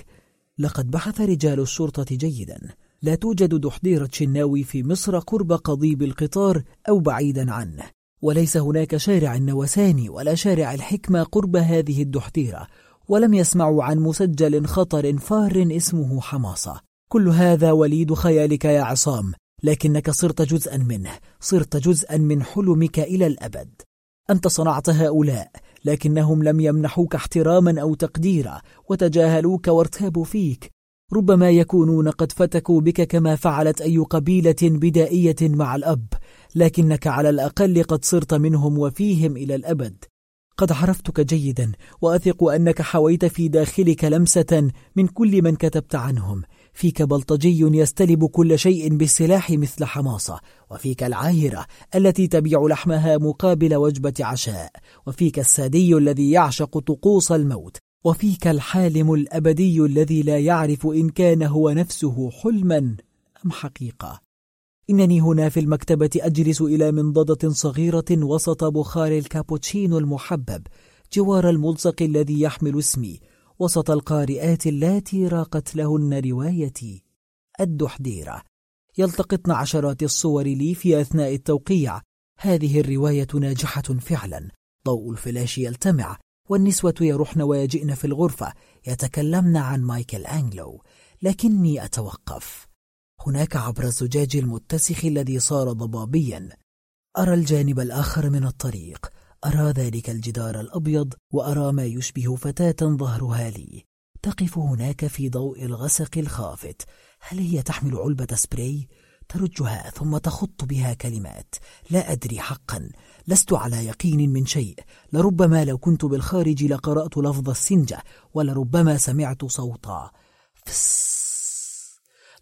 لقد بحث رجال الشرطة جيدا لا توجد دحديرة شناوي في مصر قرب قضيب القطار أو بعيدا عنه وليس هناك شارع النوساني ولا شارع الحكمة قرب هذه الدحتيرة ولم يسمعوا عن مسجل خطر فار اسمه حماصة. كل هذا وليد خيالك يا عصام لكنك صرت جزءا منه صرت جزءا من حلمك إلى الأبد. أنت صنعت هؤلاء لكنهم لم يمنحوك احتراما أو تقديرا وتجاهلوك وارتابوا فيك. ربما يكونون قد فتكوا بك كما فعلت أي قبيلة بدائية مع الأب. لكنك على الأقل قد صرت منهم وفيهم إلى الأبد. قد عرفتك جيدا وأثق أنك حويت في داخلك لمسة من كل من كتبت عنهم. فيك بلطجي يستلب كل شيء بالسلاح مثل حماصة وفيك العاهرة التي تبيع لحمها مقابل وجبة عشاء وفيك السادي الذي يعشق طقوس الموت وفيك الحالم الأبدي الذي لا يعرف إن كان هو نفسه حلما أم حقيقة. إنني هنا في المكتبة أجلس إلى منضدة صغيرة وسط بخار الكابوتشينو المحبب جوار الملصق الذي يحمل اسمي وسط القارئات اللاتي راقت لهن روايتي. الدحديرة. يلتقطن عشرات الصور لي في أثناء التوقيع. هذه الرواية ناجحة فعلا. ضوء الفلاش يلتمع والنسوة يرحن ويجئن في الغرفة يتكلمن عن مايكل أنجلو. لكني أتوقف. هناك عبر الزجاج المتسخ الذي صار ضبابيا. أرى الجانب الآخر من الطريق. أرى ذلك الجدار الأبيض وأرى ما يشبه فتاة ظهرها لي. تقف هناك في ضوء الغسق الخافت. هل هي تحمل علبة سبراي؟ ترجها ثم تخط بها كلمات. لا أدري حقا. لست على يقين من شيء. لربما لو كنت بالخارج لقرأت لفظ السنجة ولربما سمعت صوتا. فس.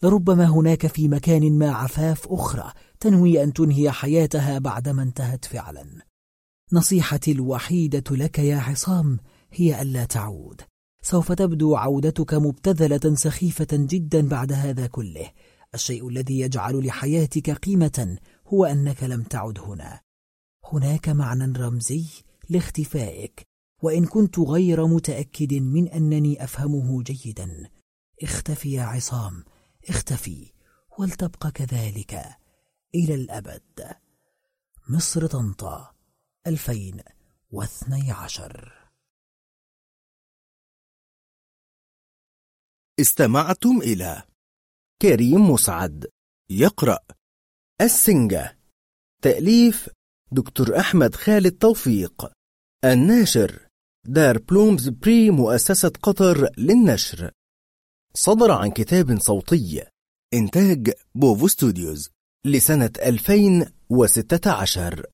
لربما هناك في مكان ما عفاف أخرى تنوي أن تنهي حياتها بعدما انتهت فعلا. نصيحتي الوحيدة لك يا عصام هي ألا تعود. سوف تبدو عودتك مبتذلة سخيفة جدا بعد هذا كله. الشيء الذي يجعل لحياتك قيمة هو أنك لم تعد هنا. هناك معنى رمزي لاختفائك وإن كنت غير متأكد من أنني أفهمه جيدا. اختفي يا عصام. اختفي ولتبقى كذلك إلى الأبد. مصر طنطا 2012 استمعتم إلى كريم مسعد يقرأ السنجة. تأليف دكتور أحمد خالد توفيق. الناشر. دار بلومز بري مؤسسة قطر للنشر. صدر عن كتاب صوتي. إنتاج بوفو ستوديوز لسنة 2016